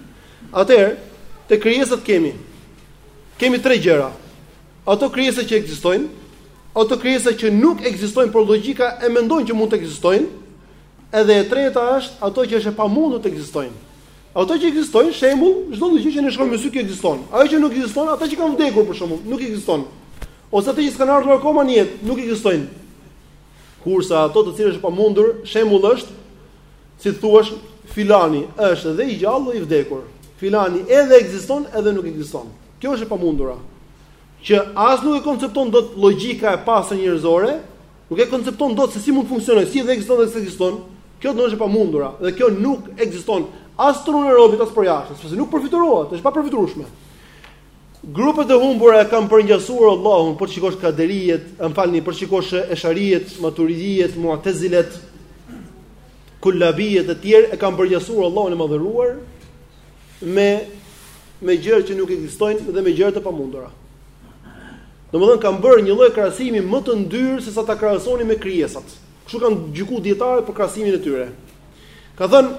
Atëherë, te krijesat kemi kemi tre gjëra. Ato krijesa që ekzistojnë, ato krijesa që nuk ekzistojnë por logjika e mendon që mund të ekzistojnë, edhe e treta është ato që është e pamundur të ekzistojnë. Ato që ekzistojnë, shembull, çdo gjë që ne shikojmë me sy që ekziston. Ajo që nuk ekziston, ata që kanë vdekur për shembull, nuk ekziston. Ose ato që s'kanë ardhur akoma në jetë, nuk ekzistojnë. Kurse ato të cilat është pamundur, shembull është si të thuash filani është dhe i gjallë dhe i vdekur. Filani edhe ekziston edhe nuk ekziston. Kjo është e pamundura. Që as nuk e koncepton dot logjika e pasë njerëzore, nuk e koncepton dot se si mund të funksionojë, si dhe ekziston dhe s'ekziston. Kjo do të është e pamundura dhe kjo nuk ekziston as n'trunë e robit as përjashta, sepse nuk përfytyrohet, është e papërfytyrueshme. Grupet e humbura e kanë përngjasuar Allahun, po të shikosh kaderijet, më falni, po të shikosh esharijet, maturidijet, mu'tazilet, kullabijet e tjerë e kanë përngjasuar Allahun e madhëruar me me gjëra që nuk ekzistojnë dhe me gjëra të pamundura. Domethënë kanë bërë një lloj krahasimi më të ndyrë se sa ta krahasonin me krijesat. Kështu kanë gjykuar dijetarët për krahasimin e tyre. Ka thënë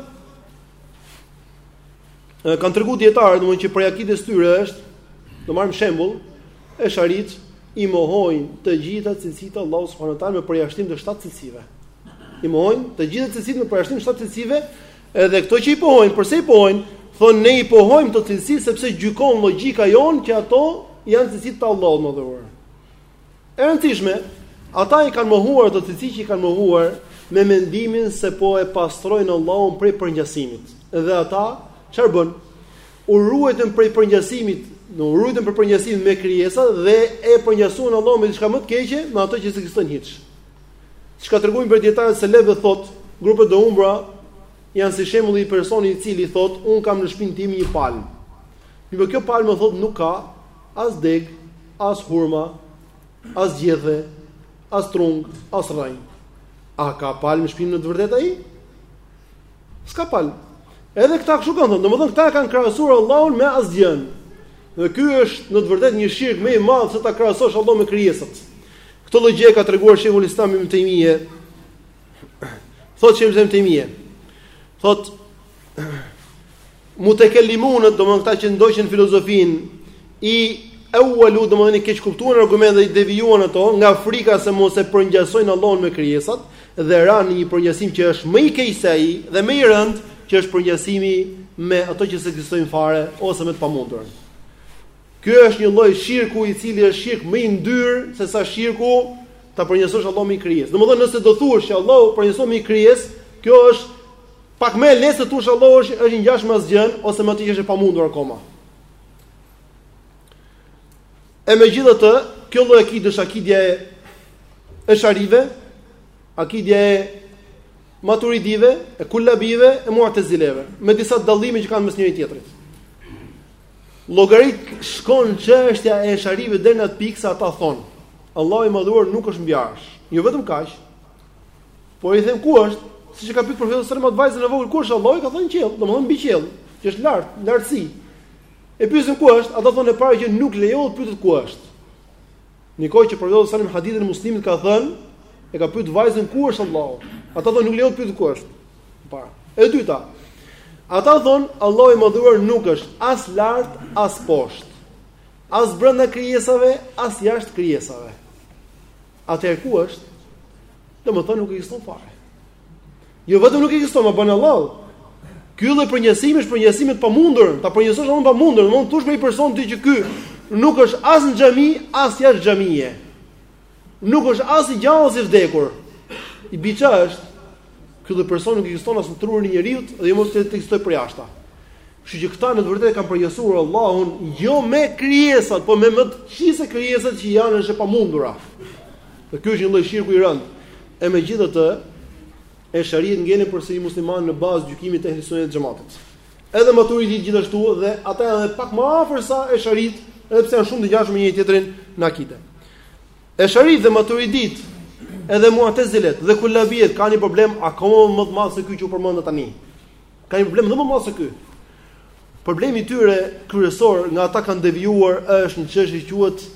Kanë tregu dijetarët, domethënë që prej akides tyre është, do marrim shembull, esharit i mohojnë të gjitha cilësitë e Allahut subhanuhu teala me përjashtim të shtatë cilësive. I mohojnë të gjitha cilësitë me përjashtim të shtatë cilësive, edhe këto që i pohojnë, përse i pohojnë? Thonë ne i pohojmë këto cilësi sepse gjykon logjika jonë që ato janë cilësi të Allahut madhëruar. E rëndësishme, ata i kanë mohuar ato të cilët i kanë mohuar me mendimin se po e pastrojnë Allahun prej përngjasimit. Dhe ata çfarë bënë? U ruajtën prej përngjasimit, u ruajtën prej përngjasimit me krijesa dhe e përngjasuan Allahun me diçka më të keqe, me ato që s'ekzistojnë hiç. Siç ka treguar prej dijetarëve selefë thotë, grupet e humbura janë si shembulli i personit i cili thotë, unë kam në shpinë tim një palmë. Mirëpo kjo palmë thotë nuk ka as degë, As hurma, as gjethe, as trung, as rrënjë. A ka palmë në shpi në të vërtetë ai? S'ka palmë. Edhe këta kështu kanë thënë, domethënë këta kanë krahasuar Allahun me asgjënë. Dhe ky është në të vërtetë një shirk më i madh se ta krahasosh Allahun me krijesat. Këtë logjikë e ka treguar Shejhul Islam Ibn Tejmije Thotë shejh Ibn Tejmije Thotë Mutekelimunët Domethënë këta që ndoqën filozofinë Euelu Domethënë i keqkuptuan argumentet dhe i devijuan ato Nga frika se mos e përngjasojnë Allahun me krijesat Dhe ranë në një përngjasim që është më i keq se ai Dhe më i rëndë që është përngjasimi Me ato që s'ekzistojnë fare Ose me të pamundurën Kjo është një lloj shirku i cili është shirk më i ndyrë se sa shirku ta përngjasosh Allahun me krijesë. Domethënë nëse do thuash që Allahu përngjason me krijesë, kjo është pak më e lehtë se thuash Allahu është është i ngjashëm me asgjënë ose me atë që është e pamundur akoma. E megjithatë, kjo lloj akide është akidja e eshariive, akidja e maturidive, e kullabive, e muëtezileve, me disa dallime që kanë mes njëri-tjetrit. Llogarit shkon çështja e esharive deri në atë pikë sa ata thonë, Allahu i madhuar nuk është mbi arsh. Jo vetëm kaq, po i themi ku është, siç e ka pyetur profeti sallallahu alajhi wasallam vajzën e vogël, ku është Allahu? Ka thënë në qiell, domthonë mbi qiell, që është lart, lartësi. E pyesim ku është, ata thonë e para që nuk lejohet të pyetet ku është. Në një kohë që profeti alejhi selam në hadithin e Muslimit ka thënë, e ka pytë vajzën ku është Allahu. Ata thonë nuk lejohet të pytet ku është. E para. E dyta, ata thonë Allahu i madhuar nuk është as lartë, as poshtë. As brenda krijesave, as jashtë krijesave. Atëherë ku është? Domethënë nuk ekziston fare. Jo vetëm nuk ekziston, mbaben Allahu. Ky lloj përngjasimi është përngjasim me të pamundurën, ta përngjasosh Allahun me të pamundurën, domthonë të thush për një person ti që ky nuk është as në xhami, as jashtë xhamie. Nuk është as i gjallë as i vdekur. I bie që është ky lloj person nuk ekziston as në trurin e njeriut dhe jo më të ekzistojë përjashta. Kështu që këta në të vërtetë e kanë përgjasuar Allahun jo me krijesat, por me më të keqe se krijesat që janë është e pamundura. Dhe ky është një lloj shirku i rëndë. E megjithatë, eshariet ngelen përsëri musliman në bazë gjykimit të ehli sunet xhematit. Edhe maturidit gjithashtu dhe ata janë edhe pak më afër se eshariet, edhe pse janë shumë të ngjashëm me një tjetrin në akide. Eshariet dhe maturidit, edhe muatezilet dhe kullabiet kanë një problem akoma më të madh se ky që u përmend tani. Ka një problem dhe më madh se ky. Problemi i tyre kryesor nga ata kanë devijuar është në çështje që quhet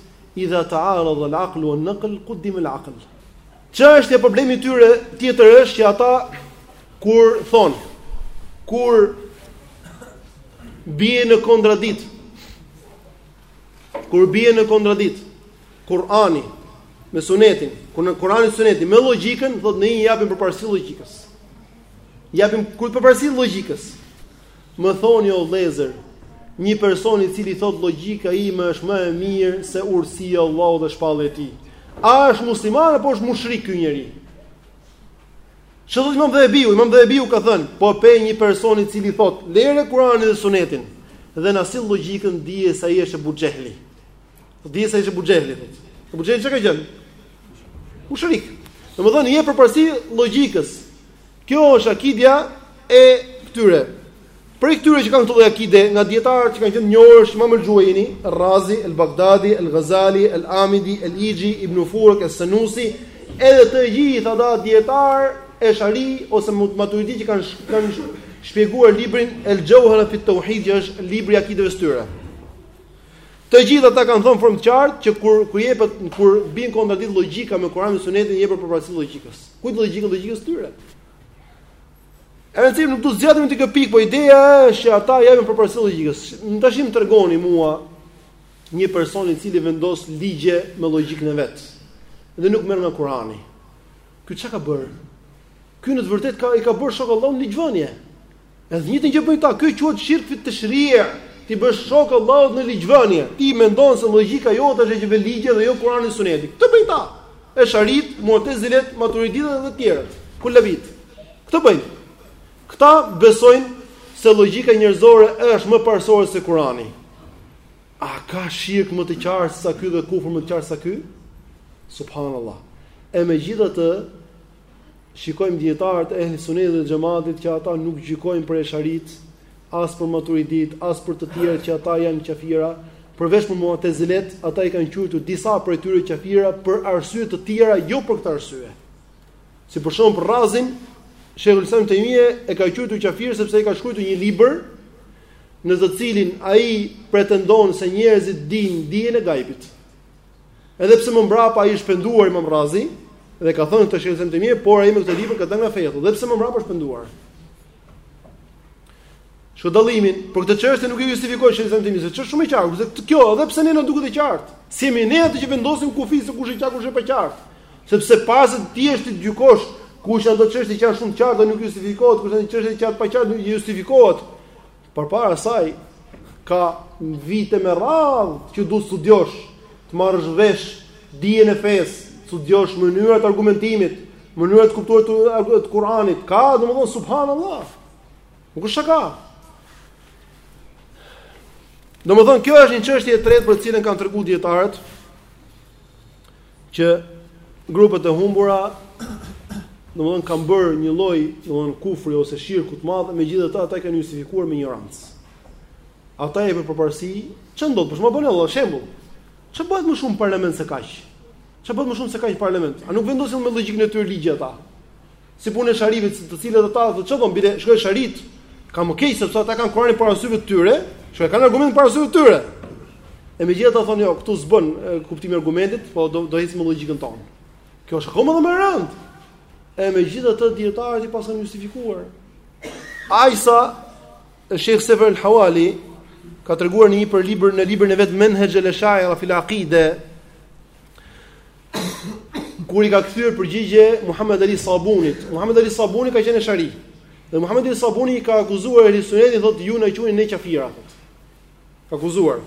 idha ta'arada al aql wan naql quddim al aql. Çështja, problemi i tyre tjetër është që ata kur thon kur bie në kontradikt kur bie në kontradikt Kur'ani me Sunetin, Kur'ani e Suneti me logjikën, thotë ne i japim përparësi logjikës. Japim kujt përparësi logjikës. Më thoni o vëllezër, një person i cili thot logjika ime është më e mirë se urësia e Allahut dhe shpallja e tij. A është musliman apo është mushrik ky njeri? Ç'thotë Imam Dhehebiu, Imam Dhehebiu ka thën, po pe një person i cili thot lëre Kur'anin dhe Sunetin dhe na sill logjikën dije se ai është Ebu Xhehli. Dije se ai është Ebu Xhehli. Ebu Xhehli çka qenë? Mushrik. Domethënë i jep përparësi logjikës. Kjo është akidja e këtyre. Prej këtyre që kanë këtë lloj akide nga dijetarët që kanë qenë njohur është Imam al-Juwayni, Razi, al-Baghdadi, al-Ghazali, al-Amidi, al-Iji, Ibn Furek, al-Sanusi, edhe të gjithë ata dijetarë eshari ose maturidi që kanë shpjeguar librin El-Jawhara fi Tauhid, që është libri i akideve së tyre. Të gjithë ata kanë thënë në formë të qartë që kur kur jepet kur bie në kontradikt logjika me Kur'anin dhe Sunetin jepet përparësi logjikës. Kujt logjike? Logjikës tyre? E rëndësishme nuk do të zgjatemi te kjo pikë, po ideja është që ata japin përparësi logjikës. Tashi më tregoni mua një person i cili vendos ligje me logjikën e vet dhe nuk merr nga Kur'ani. Ky çka ka bërë? Ky në të vërtetë ka i ka bërë shok Allahut në ligjvënie. Edhe të njëjtën gjë bëjnë këta, kjo quhet shirk fit teshri, t'i bësh shok Allahut në ligjvënie. Ti mendon se logjika jote është ajo që vë ligje dhe jo Kurani dhe Suneti. Këtë bëjnë këta. Esharit, Mu'tazilet, Maturiditët dhe të tjerët. Kullabit. Këtë bëjnë. Këta besojnë se logjika njerëzore është më parësore se Kurani. A ka shirk më të qartë sesa ky dhe kufër më të qartë sesa ky? Subhanallah. E megjithatë, Shikojmë dijetarët e Ehli Sunnetit dhe Xhematit që ata nuk gjykojnë për esharit, as për maturidit, as për të tjerë që ata janë qafira, përveç për Mu'tazilet, ata i kanë quajtur disa prej tyre qafira për arsye të tjera, jo për këtë arsye. Si për shembull Razin, Sheikhul Islam Taymije e ka quajtur qafir sepse i ka shkruar një libër në të cilin ai pretendon se njerëzit dinë dijen e gajbit. Edhe pse më mbrapa ai është penduar Imam Razi dhe ka thënë këtë Sheikhul Islam Taymije, por ai me këtë libër ka dalë nga feja, edhe pse më mbrapa është penduar. Shiko dallimin, por këtë çështje nuk e justifikoj Sheikhul Islam Taymije, sepse është shumë e qartë, sepse kjo edhe pse ne na duket e qartë, si jemi ne ata që vendosim kufi se kush është qartë, kush është pa qartë. Sepse para se të dish ti gjykosh kush janë ato çështje që janë shumë të qarta dhe nuk justifikohet, kush janë çështje që janë pa qartë nuk justifikohet. Përpara saj ka vite me radhë që duhet të studiosh, të marrësh vesh dijen e fesë, studiosh mënyrat e argumentimit, mënyrat e të kuptuarit të Kur'anit. Ka, domethënë subhanallahu. Nuk është shaka. Domethënë kjo është një çështje e tretë për të cilën kanë treguar dietarët. që grupet e humbura domthon kanë bërë një lloj domthon kufri ose shirku të madh, megjithatë ata i kanë justifikuar me injorancë. Ata i japin përparësi, ça ndodh, për shembull, ja një shembull. Ç'a bëhet më shumë parlament se kaq? Ç'a bëhet më shumë se kaq parlament? A nuk vendosin me logjikën e tyre ligje ata? Si puna e esharive, të cilët ata thotë çfarë bën, bile shiko esharit. Ka më keq sepse ata kanë Kur'anin para syve të tyre, shiko kanë argument para syve të tyre. E megjithatë thonë jo, këtu s'bën kuptimi i argumentit, po do do ecim me logjikën tonë. Kjo është akoma më e rëndë. E megjithatë dietarët i paskan justifikuar. Aq sa Sheikh Sefer al-Hawali ka treguar në një libër në librin e vet Menhaj al-Ashaira fil Aqide Kur i ka kthyer përgjigje Muhammed Ali Sabunit, Muhammed Ali Sabuni ka qenë eshari. Dhe Muhammed Ali Sabuni i ka akuzuar Ehli Sunnetin thotë ju na quani ne qafira. Ka akuzuar.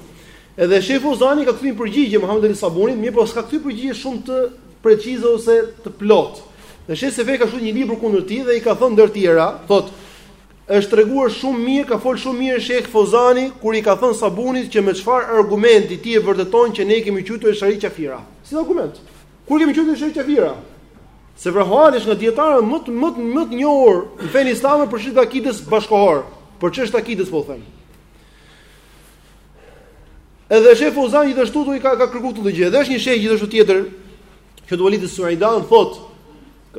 Edhe Sheh Fozani i ka kthyer përgjigje Muhammed Ali Sabunit, mirëpo s'ka kthyer përgjigje shumë precize ose të plotë. Dhe Sheh Sefer ka shkruar një libër kundër tij dhe i ka thënë ndër tjera, thotë Është treguar shumë mirë, ka fol shumë mirë Shejh Fozani kur i ka thënë Sabunit që me çfarë argumenti ti e vërteton që ne i kemi quajtur Esharit qafira. Sill argument. Kur i kemi quajtur Esharit qafira? Sefer Hawali është nga dietarët më të më të më të njohur në fenë islame për çështje akides bashkëkohor, për çështje akides po them. Edhe Shejh Fozani gjithashtu i ka ka kërkuar këtë gjë. Dhe është një shejh gjithashtu tjetër që Dr. Walid Suaidan thotë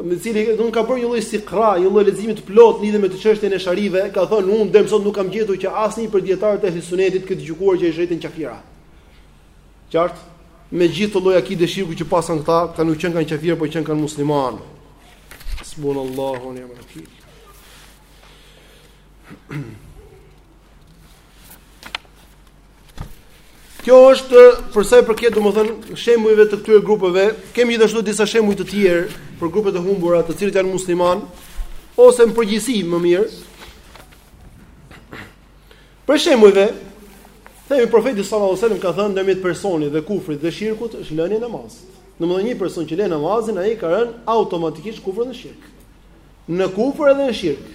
me cili do të ka bërë një lloj sikra, një lloj leximi të plotë lidhur me të çështjen e sharive, ka thënë unë deri sot nuk kam gjetur që asnjë prej dijetarëve e Sunetit të ketë gjykuar që është rritën kafira. Qartë? Me gjithë atë lloj akide shirku që patën këta, këta nuk qenkan qafirë, po qenkan muslimanë. Subhanallahu një më në Kjo është për sa i përket domethënë shembujve të këtyre grupeve, kemi gjithashtu disa shembuj të tjerë për grupe të humbura, të cilët janë muslimanë ose në përgjithësi më mirë. Prej shembujve, themi profeti sallallahu alajhi wasallam ka thënë ndërmjet personit dhe kufrit dhe shirkut është lënia e namazit. Domethënë një person që lën namazin, ai ka rënë automatikisht kufër dhe shirk. Në kufër edhe në shirk.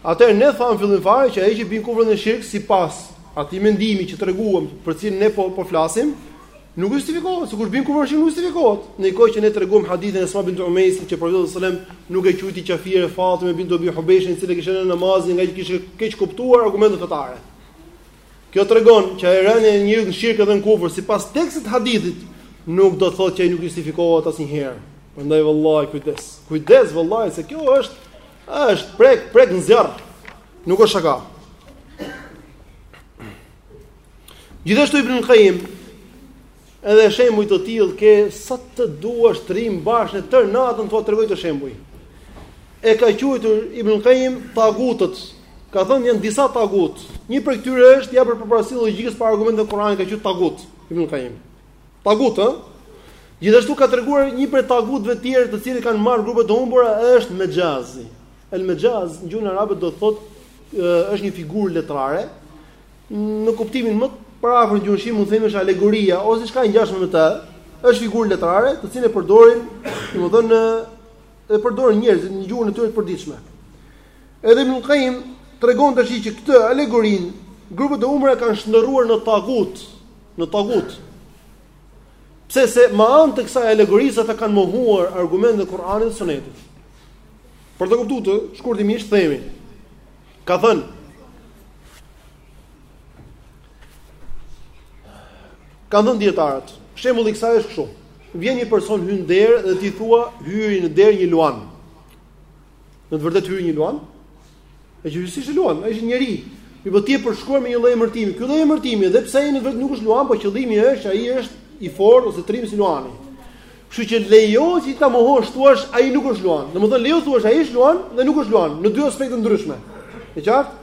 Atëherë ne thamë fillim fare që ai që bie në kufër edhe në shirk sipas atij mendimi që treguam për cilin ne po po flasim, nuk justifikohet, sikur bie në kufër në shirk nuk justifikohet. Në një kohë që ne treguam hadithin e Esma bint Umejs që profeti sallallahu alajhi wasallam nuk e quajti kafire Fatima bint Abi Hubeshin, e cila kishte lënë namazin ngaqë kishte keqkuptuar argumentet fetare. Kjo tregon që rënia e një njeriu në shirk dhe në kufër, sipas tekstit të hadithit, nuk do të thotë që ai nuk justifikohet asnjëherë. Prandaj vallahi kujdes. Kujdes vallahi se kjo është është prek prek në zjarr. Nuk është shaka. Gjithashtu Ibn Qayyim Edhe shembuj të tillë ke sa të duash, të rrimë bashkë tërë natën t'jua tregoj këta shembuj. E ka quajtur Ibn Qayyim tagutët. Ka thënë janë disa tagut. Një prej tyre është t'i japësh përparësi logjikës para argumenteve të Kuranit ka quajtur tagut Ibn Qayyim. Tagut, ë? Gjithashtu ka treguar një prej tagutëve të tjerë të cilët kanë marrë grupet e humbura është Mejazi. El Mejaz në gjuhën arabe do të thotë është një figurë letrare Në kuptimin më të përafër në gjuhën shqipe mund të themi është alegoria ose diçka e ngjashme me të, është figurë letrare, të cilën e përdorin, domethënë e përdorin njerëzit në gjuhën e tyre të përditshme. Edhe Ibn Qayyim tregon tash që këtë alegorin grupet e humbura kanë shndërruar në tagut, në tagut. Pse? Se me anë të kësaj alegorisë ata kanë mohuar argumentet e Kur'anit dhe Sunetit. Për ta kuptuar shkurtimisht themi, Ka thënë Kanë thënë dijetarët, shembulli i kësaj është kështu. Vjen një person hyn në derë dhe ti thua hyri në derë një luan. Në të vërtetë hyri një luan? Ai që hyri s'ishte luan, ai është njeri. Mirëpo ti e përshkruan me një lloj emërtimi. Ky lloj emërtimi, edhe pse ai vetë nuk është luan, por qëllimi është që ai është i fortë ose trim si luani. Kështu që lejohet që ti ta mohosh thua ai nuk është luan. Domethënë lejohet thuash ai është luan dhe nuk është luan në dy aspekte të ndryshme. E qartë?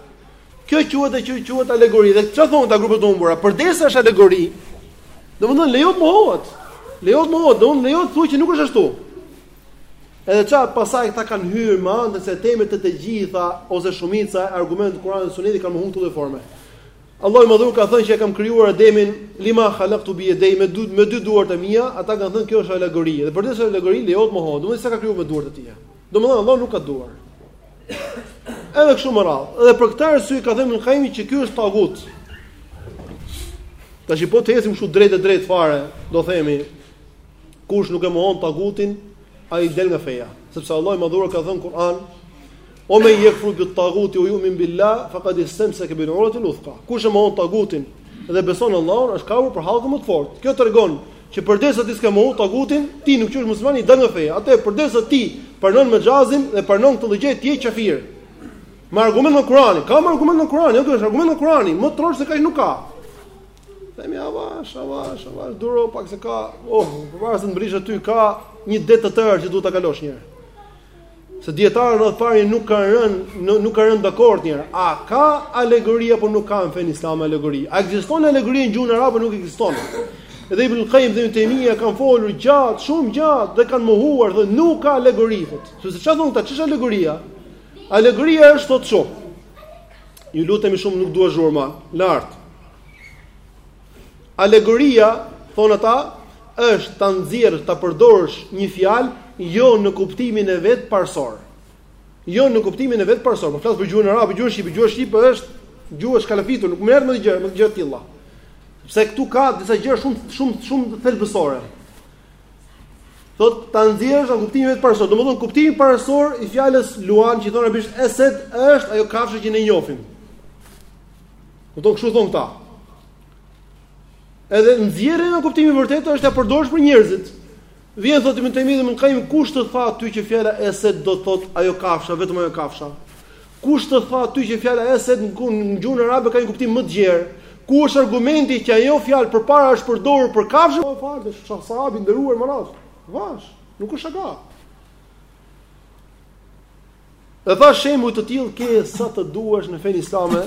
Kjo quhet e quhet quhet alegori. Dhe çfarë thonë këta grupet e humbura? Përderisa është alegori, domethënë lejohet mohohet. Lejohet mohohet, domethënë lejohet thuash që nuk është ashtu. Edhe ça pastaj këta kanë hyrë me anë të kësaj teme te të gjitha ose shumica e argumenteve të Kuranit dhe Sunetit kanë mohuar në këtë lloj forme. Allahu i Madhëruar ka thënë që e kam krijuar Ademin lima khalaqtu bi yadayya me dy me dy duart e mia, ata kanë thënë kjo është alegori. Dhe përderisa është alegori lejohet mohohet, domethënë s'e ka krijuar me duart e tija. Domethënë Allahu nuk ka duar. Edhe kështu me radhë. Edhe për këtë arsye ka thënë Ibn Kajimi që ky është tagut. Tash po të ecim kështu drejt e drejt fare, do themi kush nuk e mohon tagutin, ai del nga feja, sepse Allahu i Madhëruar ka thënë në Kur'an Fe men jekfur bi taguti ue jumin billah, fekad istemseke bil uruetil uthka. Kush e mohon tagutin dhe beson Allahun, është kapur për hallkën më të fortë. Kjo tregon që përderisa ti s'e mohon tagutin, ti nuk quhesh musliman ti del nga feja. Atëherë përderisa ti pranon mexhazin dhe pranon këtë lloj gjëje ti je kafir. Me argument në Kur'an, ka me argument në Kur'an, jo kjo është argument në Kur'an, më troç se kaq nuk ka. Themi avash, avash, avash, duro pak se ka, oh, përpara se të mbërrish aty ka një det të tërë që duhet ta kalosh një herë. Se dietarët në radhë të parë nuk kanë rënë, nuk kanë rënë dakord njëherë. A ka alegori apo nuk ka në fenë islame alegori? A ekziston alegori në gjuhën arabe nuk ekziston? Edhe Ibn Qayyim dhe Ibn Tejmia kanë folur gjatë, shumë gjatë dhe kanë mohuar dhe nuk ka alegori. Sepse çfarë thonë këta ç'është alegoria? Alegoria është thotë çu. Ju lutemi shumë nuk dua zhurma lart. Alegoria, thonë ata, është ta nxjerrësh, ta përdorësh një fjalë jo në kuptimin e vet parësor. Jo në kuptimin e vet parësor. Po flas për gjuhën arabe, gjuhën shqipe, gjuha shqipe është gjuhë e shkalafitur, nuk merret me gjëra, me gjëra të tilla. Sepse këtu ka disa gjëra shumë shumë shumë thelbësore. Thot ta nxjerrësh nga kuptimi i vet parësor. Domethënë kuptimi parësor i fjalës luan që i thonë arabisht esed është ajo kafshë që ne njohim. Kupton kështu thonë këta. Edhe nxjerrja nga kuptimi i vërtetë është ta përdorësh për njerëzit. Vjen thotë Ibn Tejmije Ibn Kajim kush të tha ty që fjala esed do të thotë ajo kafsha, vetëm ajo kafsha. Kush të tha ty që fjala esed në gjuhën arabe ka një kuptim më të gjerë? Ku është argumenti që ajo fjalë përpara është përdorur për kafshë? Po fare, është sahabi i nderuar me radhë. Avash, nuk është aga. Dhe tha shembuj të tillë ke sa të duash në fenë islame,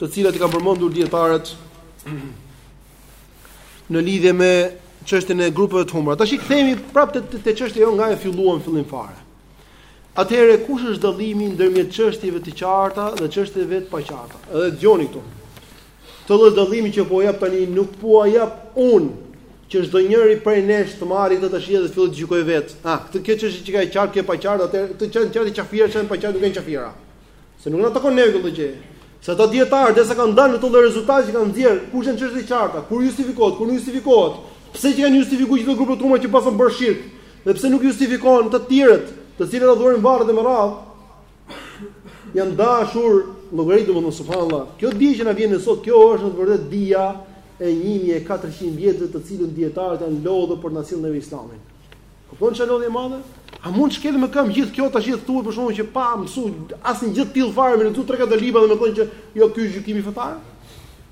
të cilat i kanë përmendur dietarët në lidhje me çështjen e grupeve të humbura. Tash i kthehemi prapë te te çështja jonë nga e filluam në fillim fare. Atëherë kush është dallimi ndërmjet çështjeve të qarta dhe çështjeve të paqarta? Edhe dëgjoni këtu. Këtë lloj dallimi që po jap tani nuk po e jap unë që çdo njeri prej nesh të marrë këtë tash edhe të fillojë të gjykojë vet. Ah, këtë kjo çështje qenka e qartë, kjo e paqartë, atëherë këta çan çan të qafira, çan pa çan nuk janë qafira. Se nuk na takon ne këtë gjë. Se ata dietarë derisa kanë dalë këto lloj rezultate që kanë nxjerr, kush janë çështje të qarta, kur justifikohet, kur nuk justifikohet. Pse që kanë justifikuar gjithë grupet tona që pasën bërë shirk, dhe pse nuk justifikohen të tjerët, të cilët adhurojnë varret e me radhë, Janë dashur llogarit domethënë subhanallahu. Kjo dije që na vjen sot, kjo është në të vërtetë dija e 1400 vjetëve të cilën dietarët janë lodhur për të na sjellë Islamin. Kupton çfarë lodhje e madhe? A mund të shkelet me këmbë gjithë kjo trashëgimi thjesht për shkakun që pa mësu asnjë gjë të tillë fare me lexu tre katër libra dhe me thënë që jo ky është gjykimi fetar?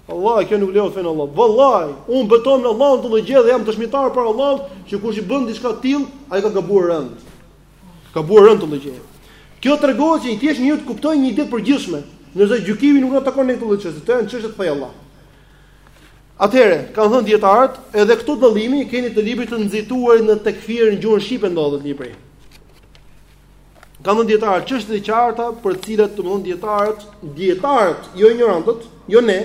Vallahi, kjo nuk lejohet në fenë e Allahut. Vallahi, unë betohem në Allahun të mëgjë dhe jam dëshmitar për Allahun që kush i bën diçka të tillë, ai ka gabuar rëndë. Ka gabuar rëndë të gjë. Kjo tregohet që thjesht njeriu të kuptojë një ide të përgjithshme, ndërsa gjykimi nuk na takon ne këto çështje, se janë çështje të thella. Atëherë, kanë thënë dietarët, edhe këto dallime i keni te libri Të nxituarit në tekfir në gjuhën shqipe ndodhet libri. Kanë thënë dietarët çështjet e qarta për të cilat domthon dietarët, dietarët, jo injorantët, jo ne,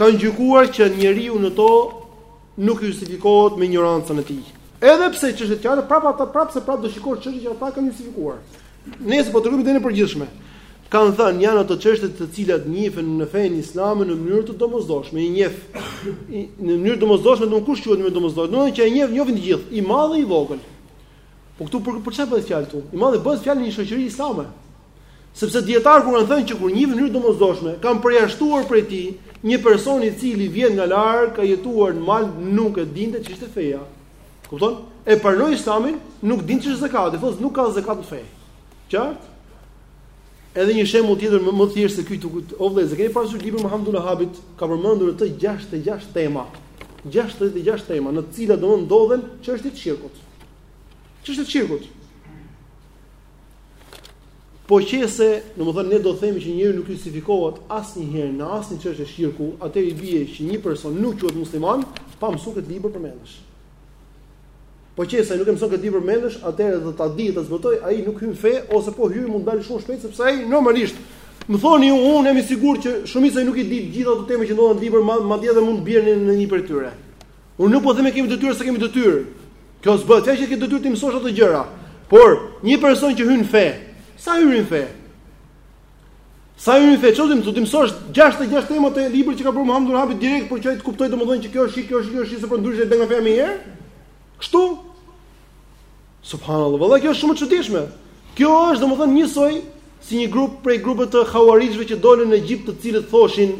kanë gjykuar që njeriu në to nuk justifikohet me injorancën e tij. Edhe pse çështje të qarta, prapë ata prapë se prapë do shikosh çështje që ata kanë justifikuar. Nëse po tregojmë idenë e përgjithshme, kanë thënë janë ato çështje të cilat njihen në fenë islame në mënyrë të domosdoshme, i njeh në mënyrë domosdoshme, domethënë kush quhet në mënyrë domosdoshme, domethënë që e njeh, njohin të gjithë, i madh dhe i vogël. Po këtu për për çfarë bëhet fjalë këtu? I madh bëhet fjalë në një shoqëri islame. Sepse dietarët kur kanë thënë që kur njihet në mënyrë domosdoshme kanë përjashtuar prej tij një person i cili vjen nga larg, ka jetuar në mal, nuk e dinte ç'ishte feja. Kupton? E pranoi Islamin, nuk din ç'është zakati, thotë nuk ka zakat në fe. Qartë? Edhe një shembull tjetër më më thjesht se ky tu o vëllezër, keni parasysh librin e Muhamed Abdulvehabit ka përmendur në të 66 tema. 66 tema në të cilat domethënë ndodhen çështje të shirkut. Çështje të shirkut. Po qe se, domethënë ne do të themi që njeriu nuk justifikohet asnjëherë në asnjë çështje shirku, atëherë i bie që një person nuk quhet musliman pa mësuar këtë libër përmendësh. Po qe se nuk e mëson këtë libër përmendësh, atëherë edhe ta dijë ta zbatojë, ai nuk hyn në fe ose po hyn mund të dalë shumë shpejt sepse ai normalisht Më thoni ju, unë jam i sigurt që shumica nuk i di gjithë ato tema që ndodhen në libër, madje edhe mund të bjerë në një prej tyre. Unë nuk po them e kemi detyrë o s'e kemi detyrë. Kjo s'bëhet fjalë që ke detyrë të mësosh ato gjëra. Por një person që hyn në fe, sa hyri në fe? Sa hyri në fe? Çfarë do të mësosh 66 tema të librit që ka bërë Muhamed Abdulvehabi direkt për që ai të kuptojë domethënë që kjo është shirk, kjo është kjo është sepse ndryshe e bën nga feja menjëherë? Kështu? Subhanallahu, valla kjo është shumë e çuditshme. Kjo është domethënë njësoj si një grup prej grupeve të havarixhëve që dolën në Egjipt të cilët thoshin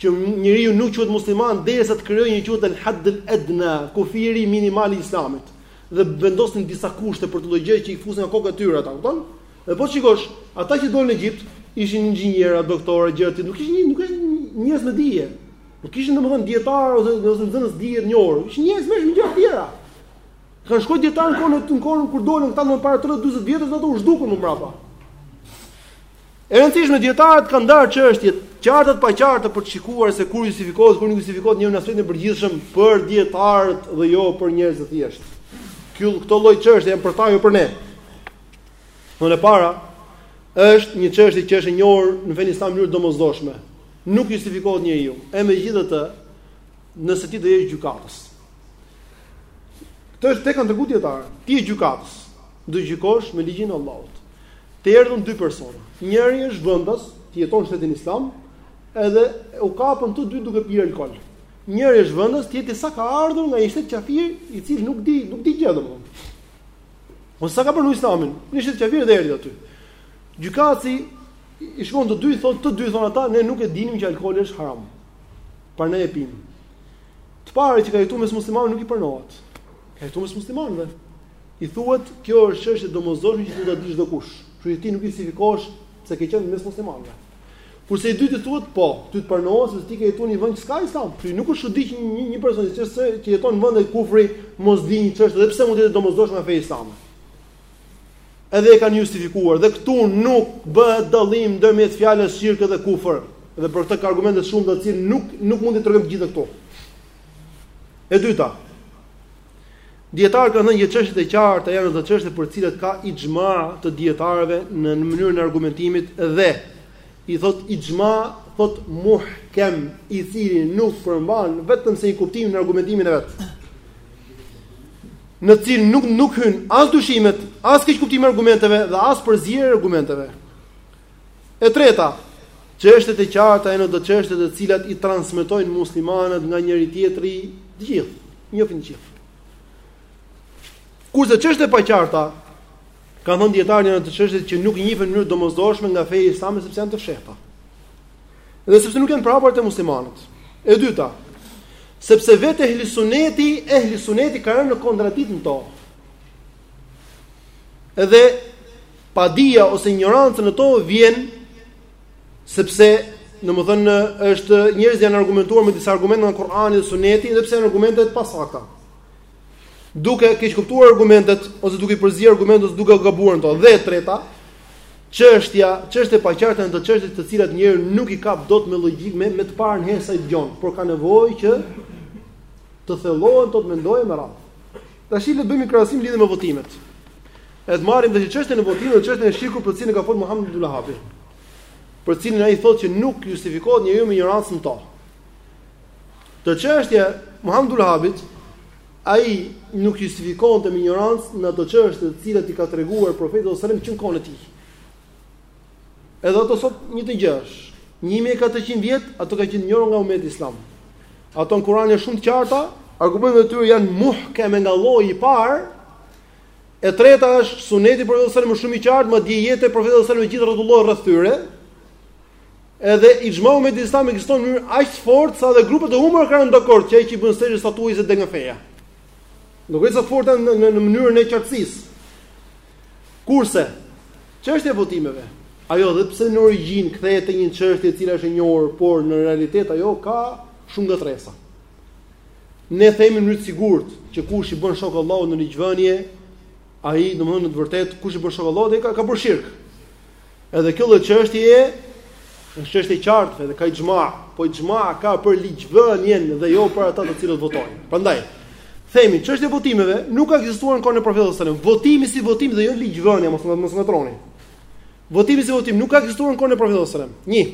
që njeriu nuk quhet musliman derisa të krijojë një quhet al-hadd al-adna, kufiri minimal i islamit. Dhe vendosin disa kushte për të gjë që i fusin në kokën e tyre ata, kupton? Dhe po të shikosh, ata që dolën në Egjipt ishin inxhinierë, doktorë, gjëra të nuk ishin një, nuk ishin njerëz me dije. Nuk ishin domethënë dijetarë ose ose nxënës dije të njohur. Ishin njerëz me shumë gjëra të tjera. Kanë shkruar dijetarët në kohën e tyre kur dolën këta para 30-40 vjetësh ata u zhdukën më prapa. E rëndësishme dijetarët kanë ndarë çështjet e qarta, të paqarta për të shikuar se kur justifikohet, kur nuk justifikohet një aspekt i përgjithshëm për dijetarët dhe jo për njerëz të thjeshtë. Kjo këto lloj çështje janë për ta jo për ne. E para është një çështje që është e njohur në fenë islame në mënyrë të domosdoshme. Nuk justifikohet njeriu. E megjithatë, nëse ti do jesh gjykatës. Këtë çështje e kanë treguar dijetarët. Ti je gjykatës. Do gjykosh me ligjin e Allahut. Të erdhën dy persona. Njëri është vendas, ti jeton në shtetin islam, edhe u kapën të dy duke pirë alkool. Njëri është vendas, tjetri sa ka ardhur nga një shtet kafir, i cili nuk di, nuk di gjë domethënë. Ose sa ka pranuar Islamin, një shtet kafir dhe erdhi aty. Gjykatësi i shikon të dy, thotë të dy thonë ata, ne nuk e dinim që alkooli është haram. Pra ne e pimë. Të parit që ka jetuar mes muslimanëve nuk i pranohet. Ai jeton mes muslimanëve. I thuhet, kjo është çështje e domosdoshme që do ta dijë çdokush. Kështu që ti nuk justifikohesh se ke qenë mes muslimanëve. Kurse të dytit i thuhet, po, ty të pranohet se ti ke jetuar në një vend që s'ka islam. Ti nuk është çudi që një, një person që se që jeton në vende kufri mos dijë një çështje dhe pse mund të jetë e domosdoshme në fenë islame. Edhe e kanë justifikuar dhe këtu nuk bëhet dallim ndërmjet fjalës shirk dhe kufër. Dhe për këtë ka argumente shumë të cilat nuk nuk mund t'i tregojmë të gjitha këtu. E dyta, dijetarët kanë thënë që çështjet e qarta janë ato çështje për të cilat ka ixhma të dijetarëve në mënyrën e argumentimit dhe i thotë ixhma thotë muhkem i cili nuk përmban vetëm se një kuptim në argumentimin e vet. Në të cilin nuk nuk hyn as dyshimet, as keqkuptimi i argumenteve dhe as përzierja e argumenteve. E treta, çështjet e qarta janë ato çështje të cilat i transmetojnë muslimanët nga njëri tjetri të gjithë, i njohin të gjithë. Kurse çështjet e paqarta kanë thënë dijetarët janë ato çështje që nuk njihen në mënyrë domosdoshme nga feja islame sepse janë të fshehta. Dhe sepse nuk janë të përhapura te muslimanët. E dyta, sepse vetë ehli suneti, ehli suneti ka rënë në kontradiktë në to. Edhe padija ose injoranca në to vjen sepse domethënë është njerëz janë argumentuar me disa argumente në Kur'anin dhe Sunetin edhe pse janë argumente të pasakta. Duke keq kuptuar argumentet ose duke i përzier argumentet ose duke gabuar në to. Dhe e treta, çështja, çështja e paqartë janë ato çështje të cilat njeriu nuk i kap dot me logjikë me, me të parën herë sa i dëgjon, por ka nevojë që të thellohet, të mendojë e me radhë. Tashi le të bëjmë një krahasim lidhur me votimet. E të marrim dhe çështjen e votimit dhe çështjen e shirkut për cilën ka fol Muhammed ibn Abdulvehabi. Për cilën ai thotë që nuk justifikohet njeriu me injorancë në to. Te çështja e Muhammed ibn Abdulvehabit ai nuk justifikonte me injorancë në ato çështje të cilat i ka treguar profeti sallallahu alajhi wasallam që në kohën e tij. Edhe ato sot janë të njëjta gjë. 1400 vjet ato kanë qenë të njohura nga umeti islam. Ato në Kur'an janë shumë të qarta, argumentet e tyre janë muhkeme nga lloji i parë. E treta është suneti i profetit sallallahu alajhi wasallam shumë i qartë, madje jeta e profetit sallallahu alajhi wasallam gjithë rrotullohet rreth tyre. Edhe ixhmai i umetit islam ekziston në mënyrë aq të fortë sa dhe grupet e humbura janë dakord që ai që bën sexhde statujës del nga feja. Kjo është sa e fortë në në mënyrën e qartësisë. Kurse çështja e votimeve, ajo edhe pse në origjinë kthehet te një çështje e cila është e njohur, por në realitet ajo ka shumë ngatrresa. Ne themi në mënyrë të sigurt që kush i bën shok Allahut në ligjvënie, ai domthonë në të vërtetë kush i bën shok Allahut ai ka ka bërë shirk. Edhe kjo lloj çështjeje është çështje e qartë dhe ka ixhma, po ixhma ka për ligjvënien dhe jo për ata të cilët votojnë. Prandaj, themi çështja e votimeve nuk ka ekzistuar në kohën e profetit sallallahu alajhi wasallam. Votimi si votim dhe jo ligjvënia, mos mos ngatroni. Votimi si votim nuk ka ekzistuar në kohën e profetit sallallahu alajhi wasallam. Një.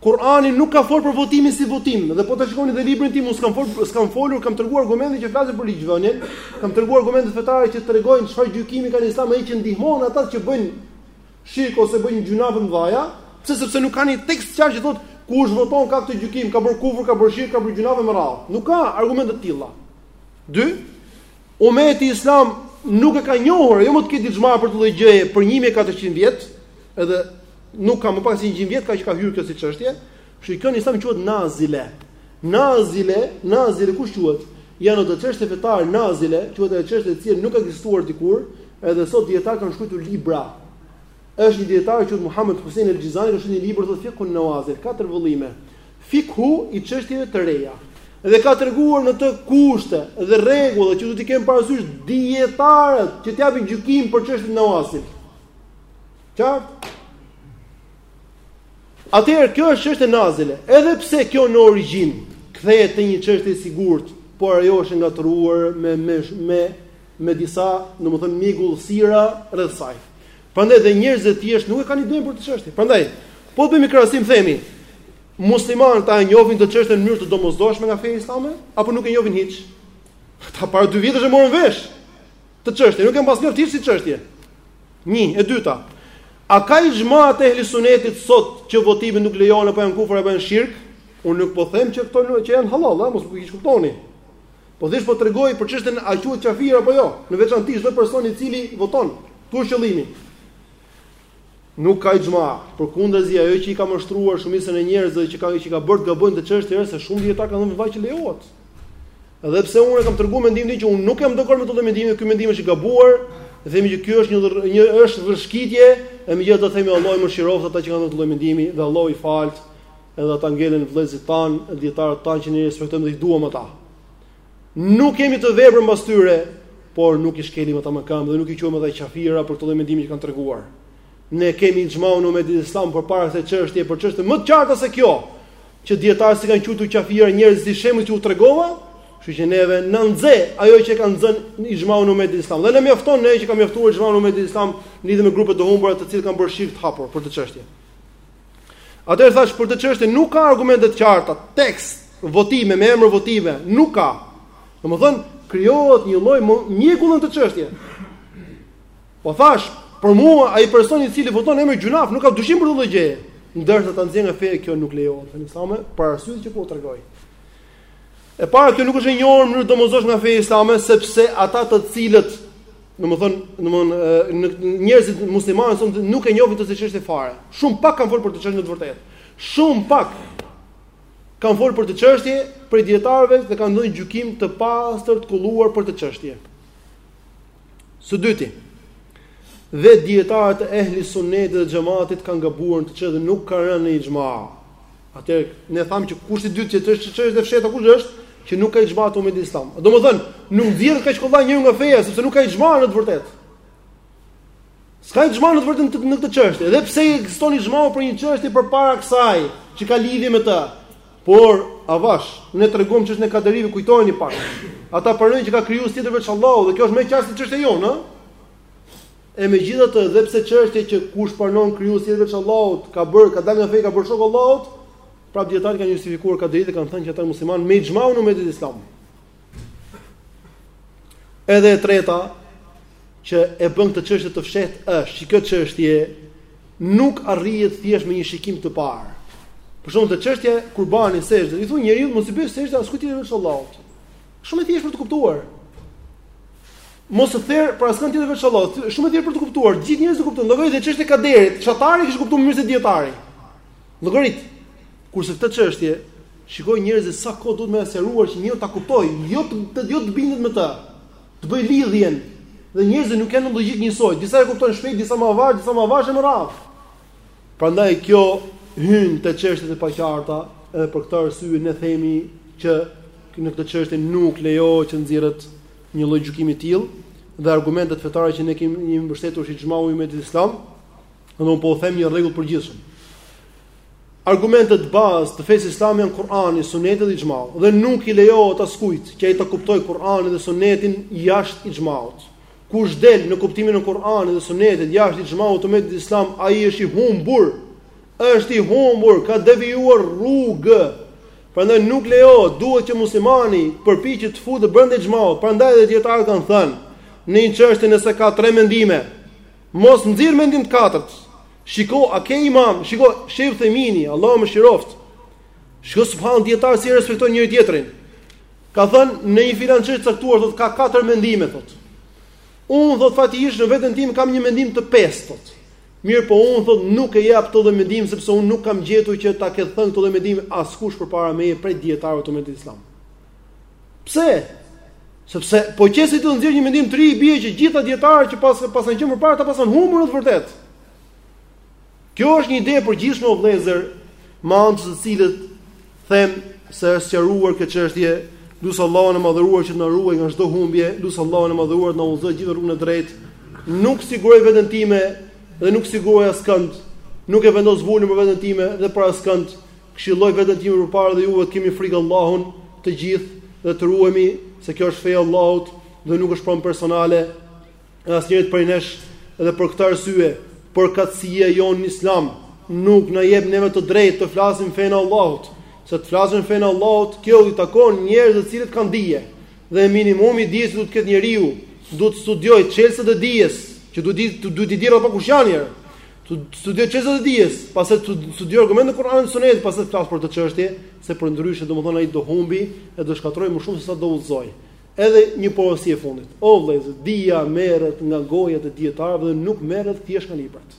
Kur'ani nuk ka folur për votimin si votim, dhe po ta shikoni dhe librin tim, unë s'kam folur, s'kam folur, kam treguar argumente që flasin për ligjvënien, kam treguar argumente fetare që tregojnë çfarë gjykimi ka në Islam ai që ndihmon ata që bëjnë shirk ose bëjnë gjynahe të mëdha, pse sepse nuk ka një tekst të qartë që thotë kush voton ka këtë gjykim, ka bërë kufur, ka bërë shirk, ka bërë gjynah e me radhë. Nuk ka argumente të tilla. 2. Umeti Islam nuk e ka njohur, jo më të ketë ixhma për këtë lloj gjëje për 1400 vjet, Edhe nuk ka më pak se 100 vjet ka që ka hyrë kjo si çështje. Kështu që kjo në Islam quhet nazile. Nazile, nazile kush quhet? Janë ato çështje fetare nazile, quhet ajo çështje e cila nuk ka ekzistuar dikur, edhe sot dietar kanë shkruar libra. Është një dietar që quhet Muhammed Husejn el-Xhizani, është një libër thotë Fikhun Nawazil, katër vëllime. Fikhu i çështjeve të reja dhe ka treguar në të kushte dhe rregulla që do t'i kenë parasysh dijetarët që t'japin gjykim për çështjet nawazil. Qartë? Atëherë kjo është çështje nazile, edhe pse kjo në origjinë kthehet te një çështje e sigurt, por ajo është ngatërruar me me me me disa, domethënë mjegullsira rreth saj. Prandaj dhe njerëzit e thjeshtë nuk e kanë idenë për këtë çështje. Prandaj, po të bëjmë krahasim themi, muslimanët a e njohin këtë çështje në mënyrë të domosdoshme nga feja islame apo nuk e njohin hiç? Ata para dy vitesh e morën vesh. Këtë çështje, nuk e kanë pas hiç si çështje. Një, e dyta. A ka ixhma te ehli sunetit sot që votimet nuk lejohen apo janë kufër apo janë shirk? Unë nuk po them që këto nuk që janë halal, a mos më keqkuptoni. Po thjesht po tregoj për çështjen a quhet kafir apo jo, në veçanti çdo person i cili voton, këtu është qëllimi. Nuk ka ixhma, përkundrazi ajo që i ka mashtruar shumicën e njerëzve që ka që ka bërë gabojnë në këtë çështje është se shumë dijetarë kanë thënë vaj që lejohet. Edhe pse unë kam treguar mendimin që unë nuk jam dakord me këtë lloj mendimi, ky mendim është i gabuar, dhe themi që ky është një një është rrëshqitje, e megjithatë do të themi Allahu mëshiroftë ata që kanë këtë lloj mendimi dhe Allahu i faltë, edhe ata ngelen vëllezërit tanë, dijetarët tanë që ne i respektojmë dhe i duam ata. Nuk jemi të verbër mbas tyre, por nuk i shkelim ata me këmbë dhe nuk i quajmë ata qafira për këtë lloj mendimi që kanë treguar. Ne kemi ixhmaun e umetit islam përpara kësaj çështje, për çështje më të qarta se kjo, që dijetarët s'i kanë quajtur qafirë njerëz si shembull që u tregova, kështu që neve na nxe ajo që ka nxënë ixhmaun e umetit islam. Dhe na mjafton ne që ka mjaftuar ixhmaun e umetit islam në lidhje me grupet e humbura të cilët kanë bërë shirk të hapur për këtë çështje. Atëherë thashë për këtë çështje nuk ka argumente të qarta, tekst, votime me emër votime, nuk ka. Domethënë krijohet një lloj mjegulle në këtë çështje. Po thashë, për mua ai person i cili voton merr gjunaf nuk ka dyshim për këtë gjë. Ndërsa ta nxjerrë nga feja kjo nuk lejohet, tani sa më për arsye që po tregoj. E para kjo nuk është e njohur në mënyrë të domosdoshme nga feja islame sepse ata të cilët domethënë, domethënë njerëzit muslimanë thonë nuk e njohin këtë çështje fare. Shumë pak kanë folur për këtë çështje në të vërtetë. Shumë pak kanë folur për këtë çështje prej dijetarëve dhe kanë dhënë gjykim të pastër të kulluar për këtë çështje. Së dyti, dhe dijetarët e ehli sunetit dhe xhematit kanë gabuar në këtë çështje dhe nuk kanë rënë në ixhma. Atëherë, ne thamë që kushti i dytë që te çështjet çështjet e fshehta kush është, që nuk ka ixhma të umetit islam. Domethënë, nuk nxirret kaq kollaj njeriu nga feja, sepse nuk ka ixhma në të vërtetë. S'ka ixhma në të vërtetë në këtë çështje, edhe pse ekziston ixhma për një çështje përpara kësaj, që ka lidhje me të. Por, avash, ne treguam çështjen e kaderive, kujtojeni pak. Ata pranojnë që ka krijues tjetër veç Allahut dhe kjo është më e qartë se çështja jonë, ëh. E megjithatë, edhe pse çështja që kush pranon krijues tjetër veç Allahut, ka bërë, ka dalë nga feja, ka bërë shok Allahut, prapë dijetarët i kanë justifikuar kaderitë dhe kanë thënë që ata muslimanë me ixhmaun e umetit islam. Edhe e treta që e bën këtë çështje të fshehtë është që kjo çështje nuk arrihet thjesht me një shikim të parë. Për shembull te çështja e kurbanit, sexhdes, i thonë njeriu mos i bëj sexhde askujt veç Allahut. Shumë e thjeshtë për të kuptuar. Mos e ther për asnjë tjetër veç Allahut. Shumë e thjeshtë për të kuptuar. Gjithë njerëzit e kuptojnë. Te çështja e kaderit, Shatari kishte kuptuar mirë se dietari. Llogarit. Kurse këto çështje shikoj njerëzit sa kohë duhet me sqaruar që njeriu ta kuptojë, jo të jo të bindet me të. Të bëjë lidhjen dhe njerëzit nuk janë në logjikë njësoj, disa e kuptojnë shpejt, disa më avaz, disa më avaz në radhë. Prandaj kjo hyn te çështjet e paqarta, edhe për këtë arsye ne themi që në këto çështje nuk lejohet që të nxirret një lloj gjykimi i tillë dhe argumentet fetare që ne kemi mbështetur si ixhmai i umetit islam Dhe unë po u them një rregull përgjithshëm. Argumentet bazë të fesë islame janë Kur'ani, Suneti dhe Ixhmau, dhe nuk i lejohet askujt që ai të kuptojë Kur'anin dhe Sunetin jashtë Ixhmaut. Kush del në kuptimin e Kur'anit dhe Sunetit jashtë Ixhmaut të umetit islam, ai është i humbur. Është i humbur, ka devijuar rrugë. Prandaj nuk lejohet, duhet që muslimani të përpiqet të futet brenda Ixhmaut. Prandaj edhe dijetarët kanë thënë, në një çështje nëse ka tre mendime, Mos nxirr mendim të katërt. Shiko, a ke imam? Shiko, Shejh Uthejmini, Allahu e mëshiroftë. Shiko subhan dijetarët si e respektojnë njëri-tjetrin. Ka thënë në një filan çështje të caktuar, thotë ka katër mendime thotë. Unë thotë faktikisht në veten tim kam një mendim të pestë thotë. Mirëpo unë thotë nuk e jap këtë mendim sepse unë nuk kam gjetur që ta ketë thënë këtë mendim askush përpara meje prej dijetarëve të umetit islam. Pse? Sepse po qe se të nxjerr një mendim të ri, i bie që gjithë dijetarët që pas paskan qenë më parë ta paskan humbur të vërtetën. Kjo është një ide e përgjithshme o vëllezër, me anë të së cilës them se është sqaruar kjo çështje, lus Allahun e madhëruar që të na ruajë nga çdo humbje, lus Allahun e madhëruar të na udhëzojë gjithë në rrugën e drejtë. Nuk siguroj veten time dhe nuk siguroj askënd, nuk e vendos vulën për veten time dhe për askënd, Këshilloj veten time përpara dhe juve të kemi frikë Allahun të gjithë dhe të ruhemi se kjo është feja e Allahut dhe nuk është pronë personale e asnjërit prej nesh dhe për këtë arsye përkatësia jonë në Islam nuk na jep neve të drejtë të flasim fenë e Allahut se të flasin fenë e Allahut kjo i takon njerëzve të cilët kanë dije dhe minimumi i dijes që duhet të ketë njeriu duhet të studiojë çelësat e dijes që duhet të duhet të dijë pak kush janë njerëz Të studiojë çështjet e dijes, pastaj të studiojë argumentet në Kur'an dhe Sunet, pastaj të flasë për këtë çështje, se përndryshe domethënë ai do humbë e do shkatërrojë më shumë se sa do udhëzojë. Edhe një porosi e fundit. O vëllezër, dija merret nga goja e dijetarëve dhe nuk merret thjesht nga librat.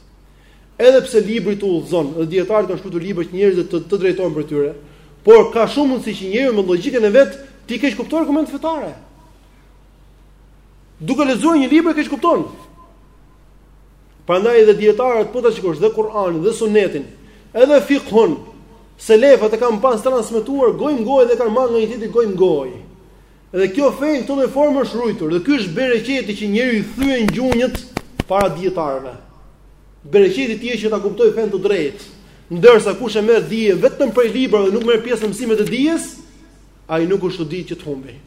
Edhe pse libri të udhëzon, dhe dijetarët kanë shkruar libra që njerëzit të, të drejtohen prej tyre, por ka shumë mundësi që njeriu me logjikën e vet t'i keqkuptojë argumentet fetare. Duke lexuar një libër keqkupton. Prandaj edhe dijetarët po ta shikosh dhe Kur'anin dhe Sunetin, edhe fikhun, selefët e kanë pas transmetuar gojë më gojë dhe kanë marrë nga njëri-tjetri gojë më gojë. Dhe kjo fe në këtë formë është rujtur dhe ky është bereqeti që njeriu i thyen gjunjët para dijetarëve. Bereqeti i tij është që ta kuptojë fenë të drejtë. Ndërsa kush e merr dijen vetëm prej librave dhe nuk merr pjesë në mësimet e dijes, Ai nuk është çudi që të humbë.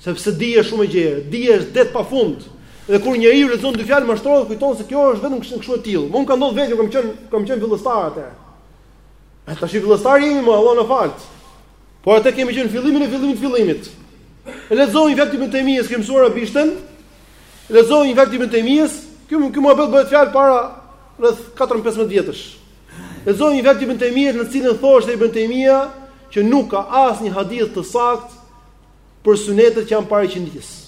Sepse dija është shumë e gjerë, dija është det pa fund. Dhe kur njeriu lexon dy fjalë mashtrohet, kujton se kjo është vetëm çështje e tillë. Mu më ka ndodhur vetë, kam qenë kam qenë fillestar atëherë. Akoma tashti fillestar jemi, o Allah na fal. Por atëherë kemi qenë në fillimin e fillimit të fillimit. E lexoj një fjalë të Ibn Taymijes, kemi mësuar arabishten. Lexoj një fjalë të Ibn Taymijes, kjo më kjo më bëhet fjalë, para rreth 14-15 vjetësh. Lexoj një fjalë të Ibn Taymiyah në të cilën thoshte Ibn Taymiyah që nuk ka asnjë hadith të saktë për sunetet që janë para iqindisë.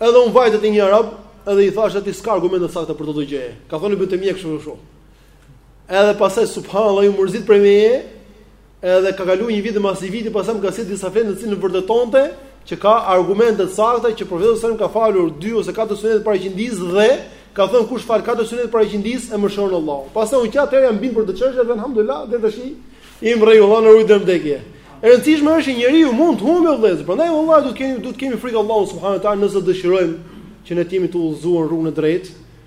Edhe unë vajta te një arab, edhe i thashë atij s'ka argumente të sakta për këtë gjë. Ka thënë Ibn Taymiyah kështu kështu. Edhe pastaj subhanallah ai u mërzit prej meje, Edhe ka kaluar një vit dhe mas një viti pastaj më ka sjellë disa fletë në të cilën vërtetonte që ka argumente të sakta që profeti sallallahu alajhi wasallam ka falur 2 ose 4 sunete para iqindisë dhe ka thënë kush fal 4 sunete para iqindisë e mëshiron Allahu. Pastaj unë atëherë jam bindur për këtë çështje dhe alhamdulillah deri tashti me rregull i ruaj deri në vdekje. E rëndësishme është që njeriu mund të humbë vëllezër, prandaj vallahi duhet kemi duhet kemi frikë Allahun subhanuhu teala nëse dëshirojmë që ne të jemi të udhëzuar në rrugën e drejtë,